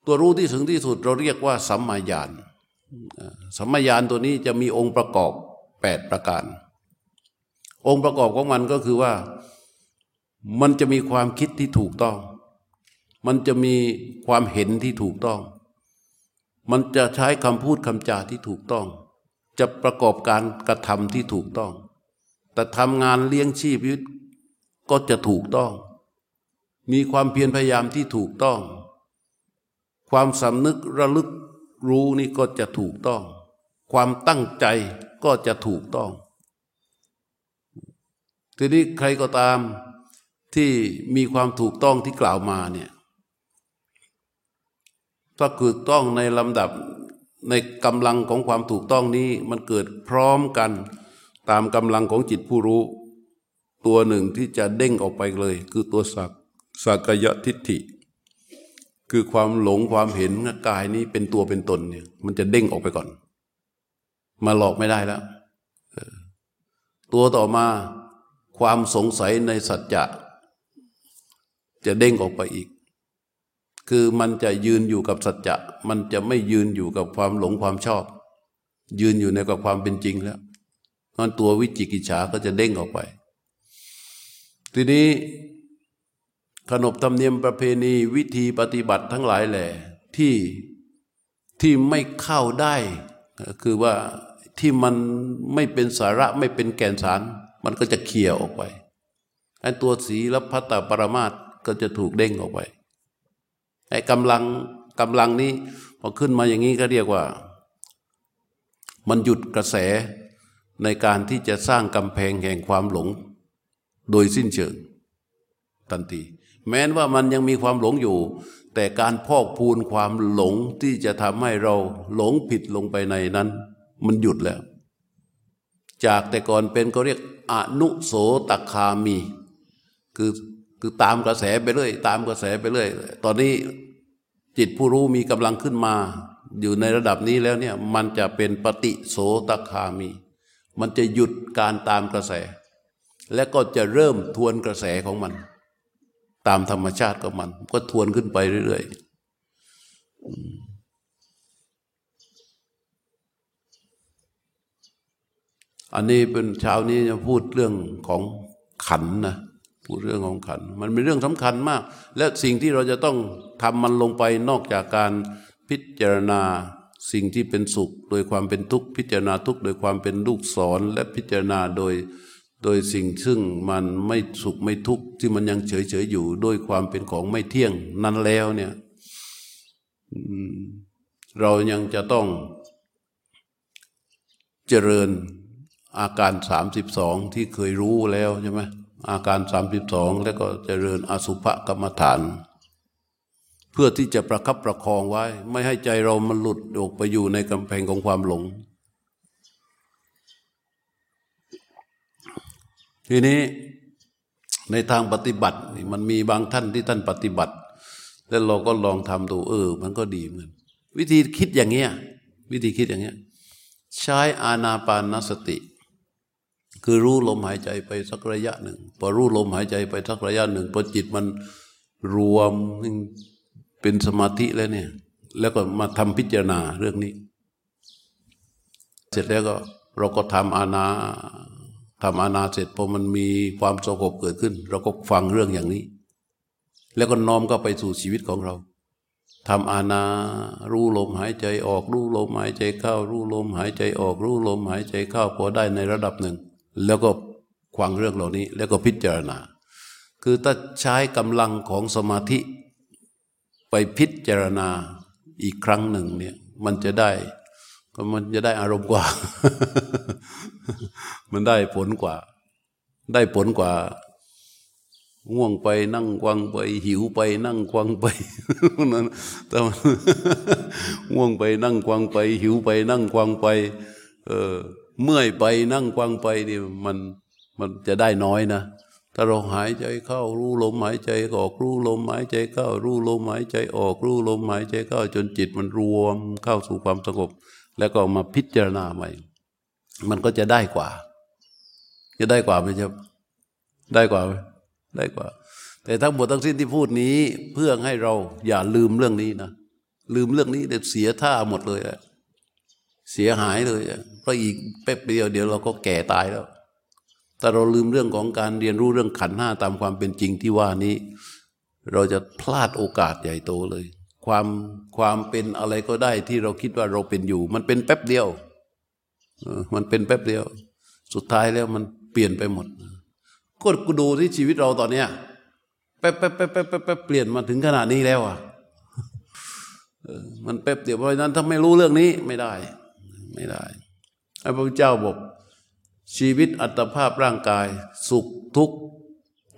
ตัวรู้ที่ถึงที่สุดเราเรียกว่าสัมมาญาณ สัมมาญาณตัวนี้จะมีองค์ประกอบแปดประการ องค์ประกอบของมันก็คือว่ามันจะมีความคิดที่ถูกต้อง มันจะมีความเห็นที่ถูกต้อง มันจะใช้คำพูดคำจาที่ถูกต้อง จะประกอบการกระทำที่ถูกต้อง แต่ทำงานเลี้ยงชีพก็จะถูกต้อง มีความเพียรพยายามที่ถูกต้อง ความสำนึกระลึก รู้นี่ก็จะถูกต้อง ความตั้งใจก็จะถูกต้อง ทีนี้ใครก็ตามที่มีความถูกต้องที่กล่าวมาเนี่ยถ้าเกิดต้องในลำดับในกำลังของความถูกต้องนี้มันเกิดพร้อมกันตามกำลังของจิตผู้รู้ ตัวหนึ่งที่จะเด้งออกไปเลย คือตัวสักสักยะทิฏฐิ คือความหลงความเห็นกายนี้เป็นตัวเป็นตนเนี่ย มันจะเด้งออกไปก่อน มาหลอกไม่ได้แล้วตัวต่อมาความสงสัยในสัจจะจะเด้งออกไปอีก คือมันจะยืนอยู่กับสัจจะ มันจะไม่ยืนอยู่กับความหลงความชอบ ยืนอยู่ในกับความเป็นจริงแล้วนั่นตัววิจิกิจฉาก็จะเด้งออกไป ทีนี้ ขนบธรรมเนียมประเพณีวิธีปฏิบัติทั้งหลายแหละที่ที่ไม่เข้าได้ คือว่าที่มันไม่เป็นสาระไม่เป็นแก่นสาร มันก็จะเขี่ยออกไปไอ้ตัวสีและพัตตปรมาตก็จะถูกเด้งออกไปไอ้กำลังกำลังนี้พอขึ้นมาอย่างนี้ก็เรียกว่า มันหยุดกระแสในการที่จะสร้างกำแพงแห่งความหลง โดยสิ้นเชิงทันที แม้ว่ามันยังมีความหลงอยู่ แต่การพอกพูนความหลงที่จะทำให้เราหลงผิดลงไปในนั้น มันหยุดแล้ว จากแต่ก่อนเป็นก็เรียกอนุโสตคามี คือคือตามกระแสไปเรื่อยตามกระแสไปเรื่อยตอนนี้จิตผู้รู้มีกำลังขึ้นมา อยู่ในระดับนี้แล้วเนี่ยมันจะเป็นปฏิโสตคามี มันจะหยุดการตามกระแส และก็จะเริ่มทวนกระแสของมัน ตามธรรมชาติของมัน ก็ทวนขึ้นไปเรื่อยๆ อันนี้เป็นเช้านี้จะพูดเรื่องของขันนะพูดเรื่องของขัน มันเป็นเรื่องสำคัญมาก และสิ่งที่เราจะต้องทำมันลงไปนอกจากการพิจารณาสิ่งที่เป็นสุข โดยความเป็นทุกข์พิจารณาทุกข์โดยความเป็นลูกศรและพิจารณาโดย โดยสิ่งซึ่งมันไม่สุขไม่ทุกข์ที่มันยังเฉยเฉยอยู่ด้วยความเป็นของไม่เที่ยง นั้นแล้วเนี่ยเรายังจะต้องเจริญอาการสามสิบสองที่เคยรู้แล้วใช่ไหมอาการสามสิบสองแล้วก็เจริญอสุภกรรมฐาน เพื่อที่จะประคับประคองไว้ ไม่ให้ใจเรามันหลุดออกไปอยู่ในกำแพงของความหลง ทีนี้ในทางปฏิบัติมันมีบางท่านที่ท่านปฏิบัติ แล้วเราก็ลองทำดูเออ มันก็ดีเหมือนวิธีคิดอย่างเงี้ยวิธีคิดอย่างเงี้ยใช้อานาปานสติ คือรู้ลมหายใจไปสักระยะหนึ่งพอรู้ลมหายใจไปสักระยะหนึ่งพอจิตมันรวมเป็นสมาธิแล้วเนี่ย แล้วก็มาทำพิจารณาเรื่องนี้ เสร็จแล้วก็เราก็ทำอาณา ทำอาณาเสร็จพอมันมีความสงบเกิดขึ้น เราก็ฟังเรื่องอย่างนี้ แล้วก็น้อมก็ไปสู่ชีวิตของเราทำอาณารู้ลมหายใจออกรู้ลมหายใจเข้า รู้ลมหายใจออกรู้ลมหายใจเข้าพอได้ในระดับหนึ่ง แล้วก็ควังเรื่องเหล่านี้ แล้วก็พิจารณา คือถ้าใช้กำลังของสมาธิ ไปพิจารณาอีกครั้งหนึ่งเนี่ยมันจะได้ มันจะได้อารมณ์กว่า มันได้ผลกว่า ได้ผลกว่า ง่วงไปนั่งกวังไป หิวไปนั่งกวังไปนั่นแต่ง่วงไปนั่งกวังไป หิวไปนั่งกวังไป เออ เมื่อยไปนั่งกวังไปนี่มันมันจะได้น้อยนะถ้าเราหายใจเข้ารู้ลมหายใจออกรู้ลมหายใจเข้ารู้ลมหายใจออกรู้ลมหายใจเข้าจนจิตมันรวมเข้าสู่ความสงบ แล้วก็มาพิจารณาใหม่ มันก็จะได้กว่า จะได้กว่าไหมครับได้กว่าไหมได้กว่า แต่ทั้งหมดทั้งสิ้นที่พูดนี้ เพื่อให้เราอย่าลืมเรื่องนี้นะ ลืมเรื่องนี้เดี๋ยวเสียท่าหมดเลยอะเสียหายเลยเพราะอีกแป๊บเดียวเดี๋ยวเราก็แก่ตายแล้ว แต่เราลืมเรื่องของการเรียนรู้เรื่องขันห้าตามความเป็นจริงที่ว่านี้ เราจะพลาดโอกาสใหญ่โตเลย ความความเป็นอะไรก็ได้ที่เราคิดว่าเราเป็นอยู่ มันเป็นแป๊บเดียวมันเป็นแป๊บเดียว สุดท้ายแล้วมันเปลี่ยนไปหมดก็กูดูที่ชีวิตเราตอนเนี้ยแป๊บแป๊บแป๊บแป๊บแป๊บเปลี่ยนมาถึงขนาดนี้แล้วอะมันแป๊บเดียวเพราะนั้นถ้าไม่รู้เรื่องนี้ไม่ได้ ไม่ได้พระพุทธเจ้าบอกชีวิตอัตภาพร่างกาย สุขทุกข์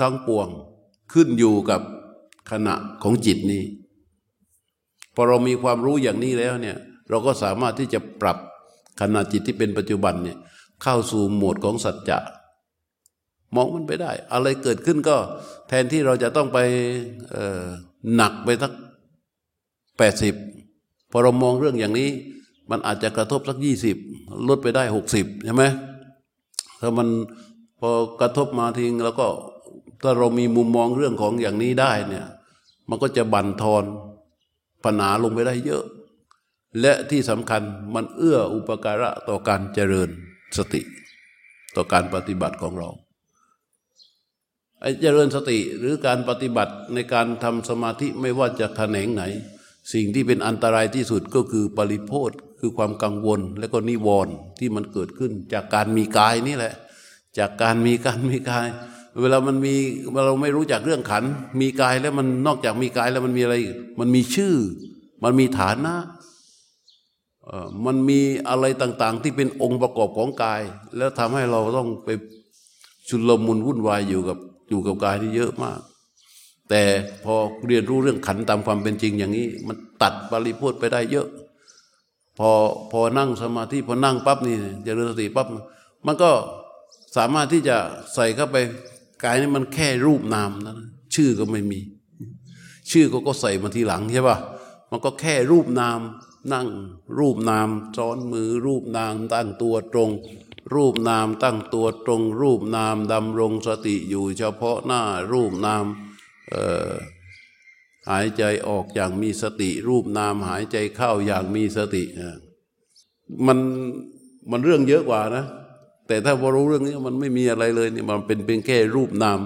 ทั้งปวง ขึ้นอยู่กับขณะของจิตนี้ พอเรามีความรู้อย่างนี้แล้วเนี่ยเราก็สามารถที่จะปรับขณะจิตที่เป็นปัจจุบันเนี่ยเข้าสู่โหมดของสัจจะมองมันไปได้ อะไรเกิดขึ้นก็แทนที่เราจะต้องไปหนักไปสักแปดสิบพอเรามองเรื่องอย่างนี้ มันอาจจะกระทบสักยี่สิบลดไปได้หกสิบใช่ไหมถ้ามันพอกระทบมาทิ้งแล้วก็ถ้าเรามีมุมมองเรื่องของอย่างนี้ได้เนี่ย มันก็จะบั่นทอน ปัญหาลงไปได้เยอะ และที่สำคัญมันเอื้ออุปการะต่อการเจริญสติ ต่อการปฏิบัติของเราไอ้เจริญสติหรือการปฏิบัติในการทำสมาธิไม่ว่าจะแขนงไหน สิ่งที่เป็นอันตรายที่สุดก็คือปริโพธคือความกังวลและก็นิวรณ์ที่มันเกิดขึ้นจากการมีกายนี่แหละ จากการมีการมีกาย เวลามันมีเราไม่รู้จักเรื่องขัน มีกายแล้วมันนอกจากมีกายแล้วมันมีอะไร มันมีชื่อ มันมีฐานะมันมีอะไรต่างๆ ที่เป็นองค์ประกอบของกาย แล้วทำให้เราต้องไปชุลมุนวุ่นวายอยู่กับอยู่กับกายที่เยอะมาก แต่พอเรียนรู้เรื่องขันตามความเป็นจริงอย่างนี้ มันตัดบริพูดไปได้เยอะ พอพอนั่งสมาธิพอนั่งปั๊บนี่จเจริญสติปั๊บมันก็สามารถที่จะใส่เข้าไป กายนี่มันแค่รูปนามนะชื่อก็ไม่มี ชื่อก็ก็ใส่มาทีหลังใช่ป่ะมันก็แค่รูปนาม นั่ง รูปนามซ้อนมือ รูปนามตั้งตัวตรง รูปนามตั้งตัวตรง รูปนามดำรงสติอยู่เฉพาะหน้ารูปนามหายใจออกอย่างมีสติ รูปนามหายใจเข้าอย่างมีสติมันมันเรื่องเยอะกว่านะ แต่ถ้าพอรู้เรื่องนี้มันไม่มีอะไรเลยนี่มันเป็นเพียงแค่รูปนาม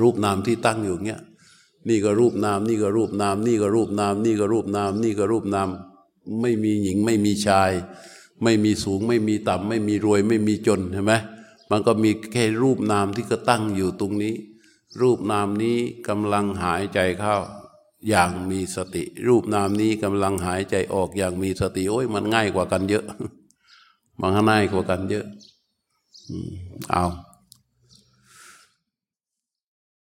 รูปนามที่ตั้งอยู่เงี้ยนี่ก็รูปนาม นี่ก็รูปนาม นี่ก็รูปนาม นี่ก็รูปนาม นี่ก็รูปนาม ไม่มีหญิงไม่มีชาย ไม่มีสูงไม่มีต่ำไม่มีรวยไม่มีจนใช่ไหมมันก็มีแค่รูปนามที่ก็ตั้งอยู่ตรงนี้ รูปนามนี้กำลังหายใจเข้าอย่างมีสติ รูปนามนี้กำลังหายใจออกอย่างมีสติโอ้ยมันง่ายกว่ากันเยอะ มันง่ายกว่ากันเยอะ เอา